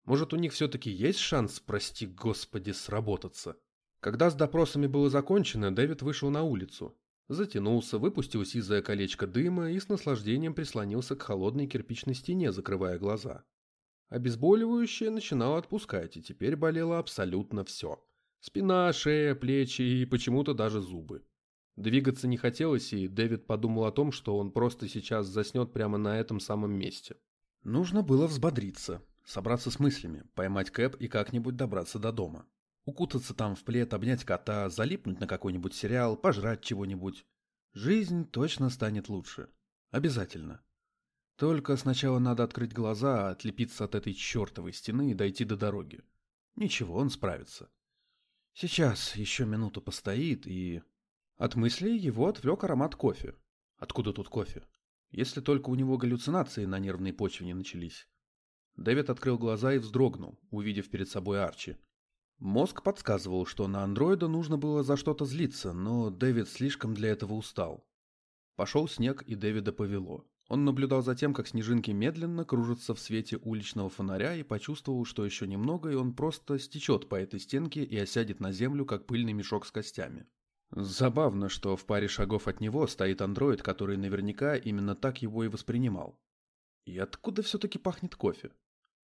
Может, у них все-таки есть шанс, прости господи, сработаться? Когда с допросами было закончено, Дэвид вышел на улицу. Затянулся, выпустил сизое колечко дыма и с наслаждением прислонился к холодной кирпичной стене, закрывая глаза. Обезболивающее начинало отпускать, и теперь болело абсолютно все. Спина, шея, плечи и почему-то даже зубы. Двигаться не хотелось, и Дэвид подумал о том, что он просто сейчас заснет прямо на этом самом месте. Нужно было взбодриться, собраться с мыслями, поймать Кэп и как-нибудь добраться до дома. Укутаться там в плед, обнять кота, залипнуть на какой-нибудь сериал, пожрать чего-нибудь. Жизнь точно станет лучше. Обязательно. Только сначала надо открыть глаза, отлепиться от этой чертовой стены и дойти до дороги. Ничего, он справится. Сейчас еще минуту постоит и... От мыслей его отвлек аромат кофе. Откуда тут кофе? Если только у него галлюцинации на нервной почве не начались. Дэвид открыл глаза и вздрогнул, увидев перед собой Арчи. Мозг подсказывал, что на андроида нужно было за что-то злиться, но Дэвид слишком для этого устал. Пошел снег, и Дэвида повело. Он наблюдал за тем, как снежинки медленно кружатся в свете уличного фонаря и почувствовал, что еще немного, и он просто стечет по этой стенке и осядет на землю, как пыльный мешок с костями. Забавно, что в паре шагов от него стоит андроид, который наверняка именно так его и воспринимал. И откуда все-таки пахнет кофе?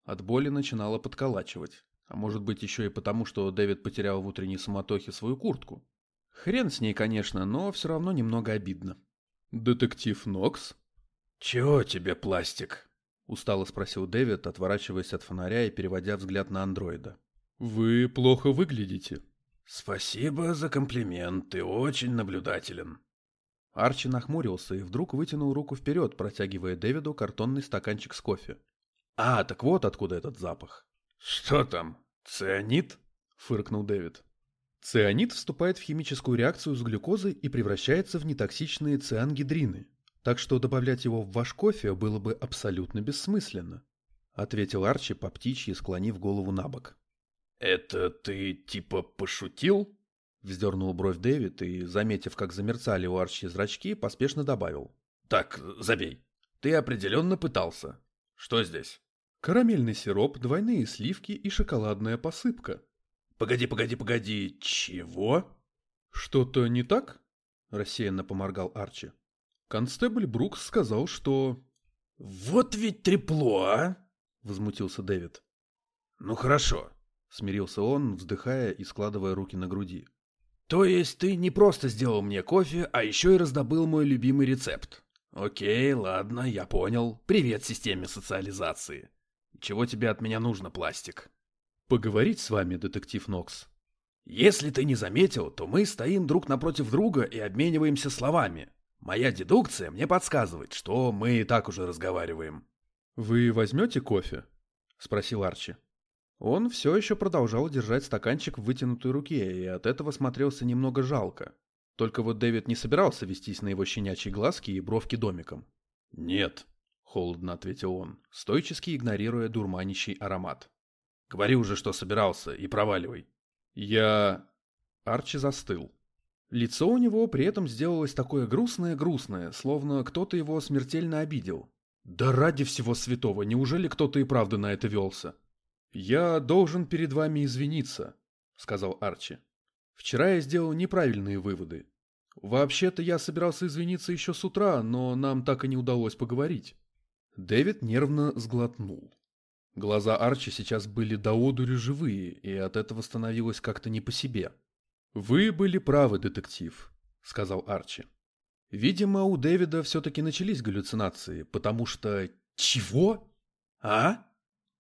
От боли начинало подколачивать. А может быть еще и потому, что Дэвид потерял в утренней суматохе свою куртку. Хрен с ней, конечно, но все равно немного обидно. «Детектив Нокс?» «Чего тебе, пластик?» — устало спросил Дэвид, отворачиваясь от фонаря и переводя взгляд на андроида. «Вы плохо выглядите». «Спасибо за комплимент, ты очень наблюдателен». Арчи нахмурился и вдруг вытянул руку вперед, протягивая Дэвиду картонный стаканчик с кофе. «А, так вот откуда этот запах». «Что там? Цианид?» – фыркнул Дэвид. Цианид вступает в химическую реакцию с глюкозой и превращается в нетоксичные циангидрины, так что добавлять его в ваш кофе было бы абсолютно бессмысленно, ответил Арчи по птичьи, склонив голову на бок. «Это ты типа пошутил?» Вздернул бровь Дэвид и, заметив, как замерцали у Арчи зрачки, поспешно добавил. «Так, забей. Ты определенно пытался. Что здесь?» Карамельный сироп, двойные сливки и шоколадная посыпка. Погоди, погоди, погоди, чего? Что-то не так? Рассеянно поморгал Арчи. Констебль Брукс сказал, что... Вот ведь трепло, а? Возмутился Дэвид. Ну хорошо, смирился он, вздыхая и складывая руки на груди. То есть ты не просто сделал мне кофе, а еще и раздобыл мой любимый рецепт. Окей, ладно, я понял. Привет системе социализации. Чего тебе от меня нужно, пластик? Поговорить с вами, детектив Нокс. Если ты не заметил, то мы стоим друг напротив друга и обмениваемся словами. Моя дедукция мне подсказывает, что мы и так уже разговариваем. Вы возьмете кофе? Спросил Арчи. Он все еще продолжал держать стаканчик в вытянутой руке, и от этого смотрелся немного жалко. Только вот Дэвид не собирался вестись на его щенячьи глазки и бровки домиком. «Нет», холодно ответил он, стойчески игнорируя дурманящий аромат. Говори уже, что собирался, и проваливай. Я... Арчи застыл. Лицо у него при этом сделалось такое грустное-грустное, словно кто-то его смертельно обидел. Да ради всего святого, неужели кто-то и правда на это велся? «Я должен перед вами извиниться», — сказал Арчи. «Вчера я сделал неправильные выводы. Вообще-то я собирался извиниться еще с утра, но нам так и не удалось поговорить». Дэвид нервно сглотнул. Глаза Арчи сейчас были до одури живые, и от этого становилось как-то не по себе. «Вы были правы, детектив», — сказал Арчи. Видимо, у Дэвида все-таки начались галлюцинации, потому что... Чего? А?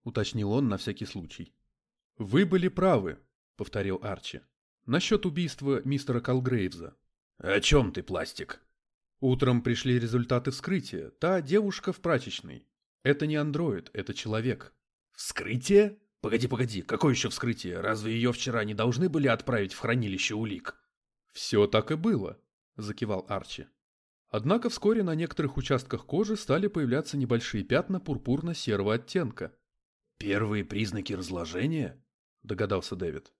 Уточнил он на всякий случай. Вы были правы, повторил Арчи. Насчет убийства мистера Колгрейвза. О чем ты, пластик? Утром пришли результаты вскрытия. Та девушка в прачечной. Это не андроид, это человек. Вскрытие? Погоди, погоди, какое еще вскрытие? Разве ее вчера не должны были отправить в хранилище улик? Все так и было, закивал Арчи. Однако вскоре на некоторых участках кожи стали появляться небольшие пятна пурпурно-серого оттенка. «Первые признаки разложения?» – догадался Дэвид.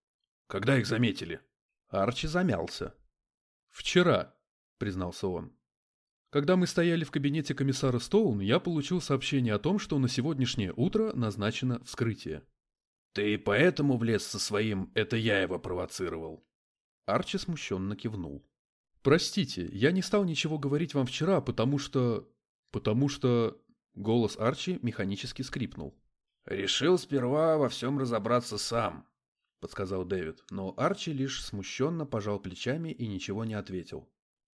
«Когда их заметили?» Арчи замялся. «Вчера», – признался он. «Когда мы стояли в кабинете комиссара Стоун, я получил сообщение о том, что на сегодняшнее утро назначено вскрытие». «Ты поэтому влез со своим «это я его провоцировал»?» Арчи смущенно кивнул. «Простите, я не стал ничего говорить вам вчера, потому что... потому что...» Голос Арчи механически скрипнул. «Решил сперва во всем разобраться сам», — подсказал Дэвид, но Арчи лишь смущенно пожал плечами и ничего не ответил.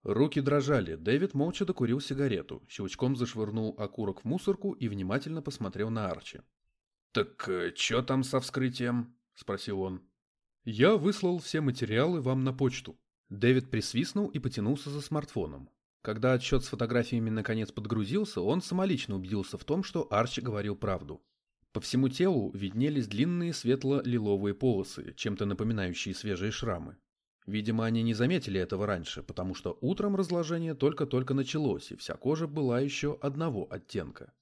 Руки дрожали, Дэвид молча докурил сигарету, щелчком зашвырнул окурок в мусорку и внимательно посмотрел на Арчи. «Так э, чё там со вскрытием?» — спросил он. «Я выслал все материалы вам на почту», Дэвид присвистнул и потянулся за смартфоном. Когда отчет с фотографиями наконец подгрузился, он самолично убедился в том, что Арчи говорил правду. По всему телу виднелись длинные светло-лиловые полосы, чем-то напоминающие свежие шрамы. Видимо, они не заметили этого раньше, потому что утром разложение только-только началось, и вся кожа была еще одного оттенка.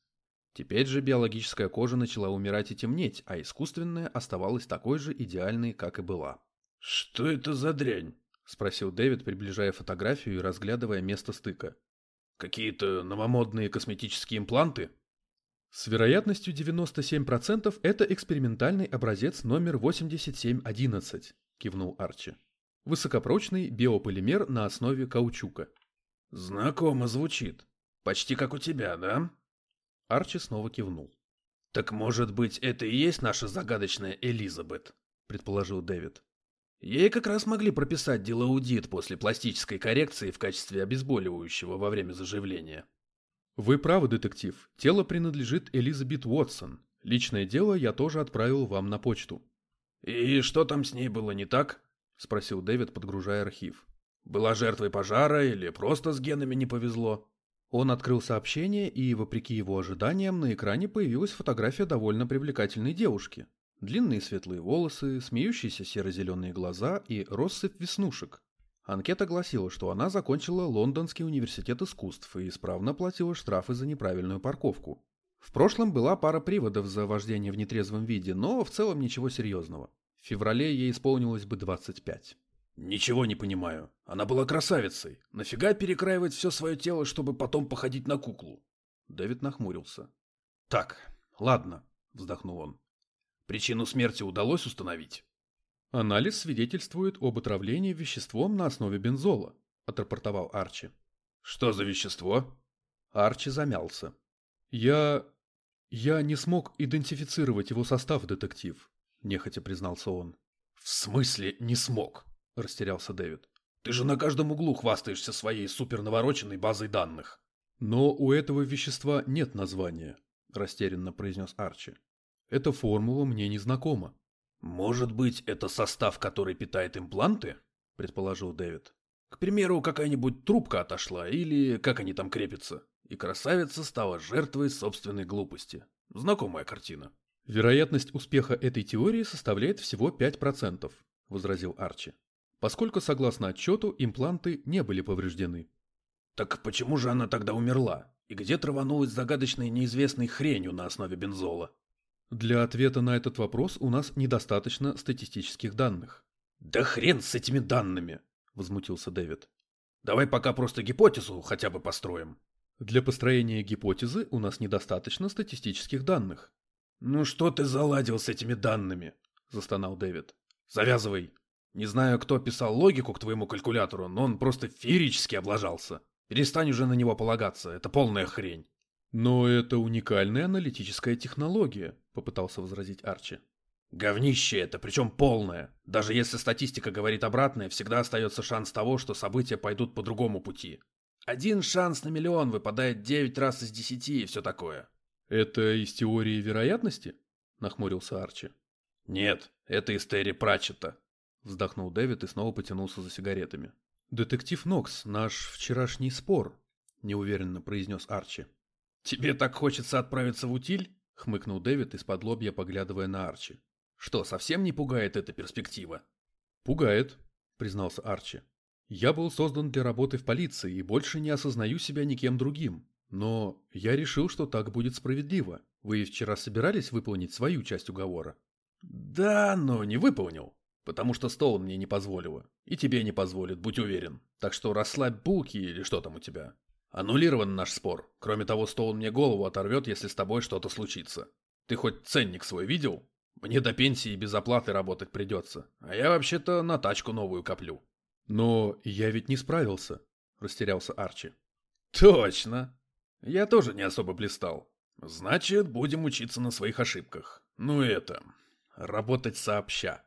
Теперь же биологическая кожа начала умирать и темнеть, а искусственная оставалась такой же идеальной, как и была. «Что это за дрянь?» — спросил Дэвид, приближая фотографию и разглядывая место стыка. «Какие-то новомодные косметические импланты?» С вероятностью 97% это экспериментальный образец номер 8711, кивнул Арчи. Высокопрочный биополимер на основе каучука. Знакомо звучит. Почти как у тебя, да? Арчи снова кивнул. Так может быть, это и есть наша загадочная Элизабет, предположил Дэвид. Ей как раз могли прописать дилаудит после пластической коррекции в качестве обезболивающего во время заживления. Вы правы, детектив. Тело принадлежит Элизабет Уотсон. Личное дело я тоже отправил вам на почту. И что там с ней было не так? Спросил Дэвид, подгружая архив. Была жертвой пожара или просто с генами не повезло? Он открыл сообщение, и, вопреки его ожиданиям, на экране появилась фотография довольно привлекательной девушки. Длинные светлые волосы, смеющиеся серо-зеленые глаза и россыпь веснушек. Анкета гласила, что она закончила Лондонский университет искусств и исправно платила штрафы за неправильную парковку. В прошлом была пара приводов за вождение в нетрезвом виде, но в целом ничего серьезного. В феврале ей исполнилось бы 25. «Ничего не понимаю. Она была красавицей. Нафига перекраивать все свое тело, чтобы потом походить на куклу?» Дэвид нахмурился. «Так, ладно», — вздохнул он. Причину смерти удалось установить? Анализ свидетельствует об отравлении веществом на основе бензола, отрапортовал Арчи. Что за вещество? Арчи замялся. Я... я не смог идентифицировать его состав, детектив, нехотя признался он. В смысле не смог? Растерялся Дэвид. Ты же на каждом углу хвастаешься своей супернавороченной базой данных. Но у этого вещества нет названия, растерянно произнес Арчи. Эта формула мне не знакома. Может быть, это состав, который питает импланты? Предположил Дэвид. К примеру, какая-нибудь трубка отошла, или как они там крепятся, и красавица стала жертвой собственной глупости. Знакомая картина. Вероятность успеха этой теории составляет всего 5%, возразил Арчи. Поскольку, согласно отчету, импланты не были повреждены. Так почему же она тогда умерла? И где траванулась загадочной неизвестной хренью на основе бензола? Для ответа на этот вопрос у нас недостаточно статистических данных. Да хрен с этими данными, возмутился Дэвид. Давай пока просто гипотезу хотя бы построим. Для построения гипотезы у нас недостаточно статистических данных. Ну что ты заладил с этими данными? застонал Дэвид. Завязывай. Не знаю, кто писал логику к твоему калькулятору, но он просто феерически облажался. Перестань уже на него полагаться, это полная хрень. Но это уникальная аналитическая технология, попытался возразить Арчи. Говнище это, причем полное. Даже если статистика говорит обратное, всегда остается шанс того, что события пойдут по другому пути. Один шанс на миллион выпадает 9 раз из 10 и все такое. Это из теории вероятности? Нахмурился Арчи. Нет, это из Терри Пратчета. Вздохнул Дэвид и снова потянулся за сигаретами. «Детектив Нокс, наш вчерашний спор», — неуверенно произнес Арчи. «Тебе так хочется отправиться в утиль?» — хмыкнул Дэвид из-под лобья, поглядывая на Арчи. «Что, совсем не пугает эта перспектива?» «Пугает», — признался Арчи. «Я был создан для работы в полиции и больше не осознаю себя никем другим. Но я решил, что так будет справедливо. Вы вчера собирались выполнить свою часть уговора?» «Да, но не выполнил. Потому что Стоун мне не позволила. И тебе не позволит, будь уверен. Так что расслабь булки или что там у тебя. Аннулирован наш спор. Кроме того, Стоун мне голову оторвет, если с тобой что-то случится. Ты хоть ценник свой видел? Мне до пенсии без оплаты работать придется. А я вообще-то на тачку новую коплю. Но я ведь не справился, растерялся Арчи. Точно. Я тоже не особо блистал. Значит, будем учиться на своих ошибках. Ну это, работать сообща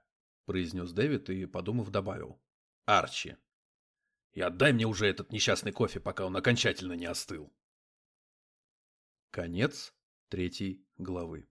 произнес Дэвид и, подумав, добавил. Арчи. И отдай мне уже этот несчастный кофе, пока он окончательно не остыл. Конец третьей главы.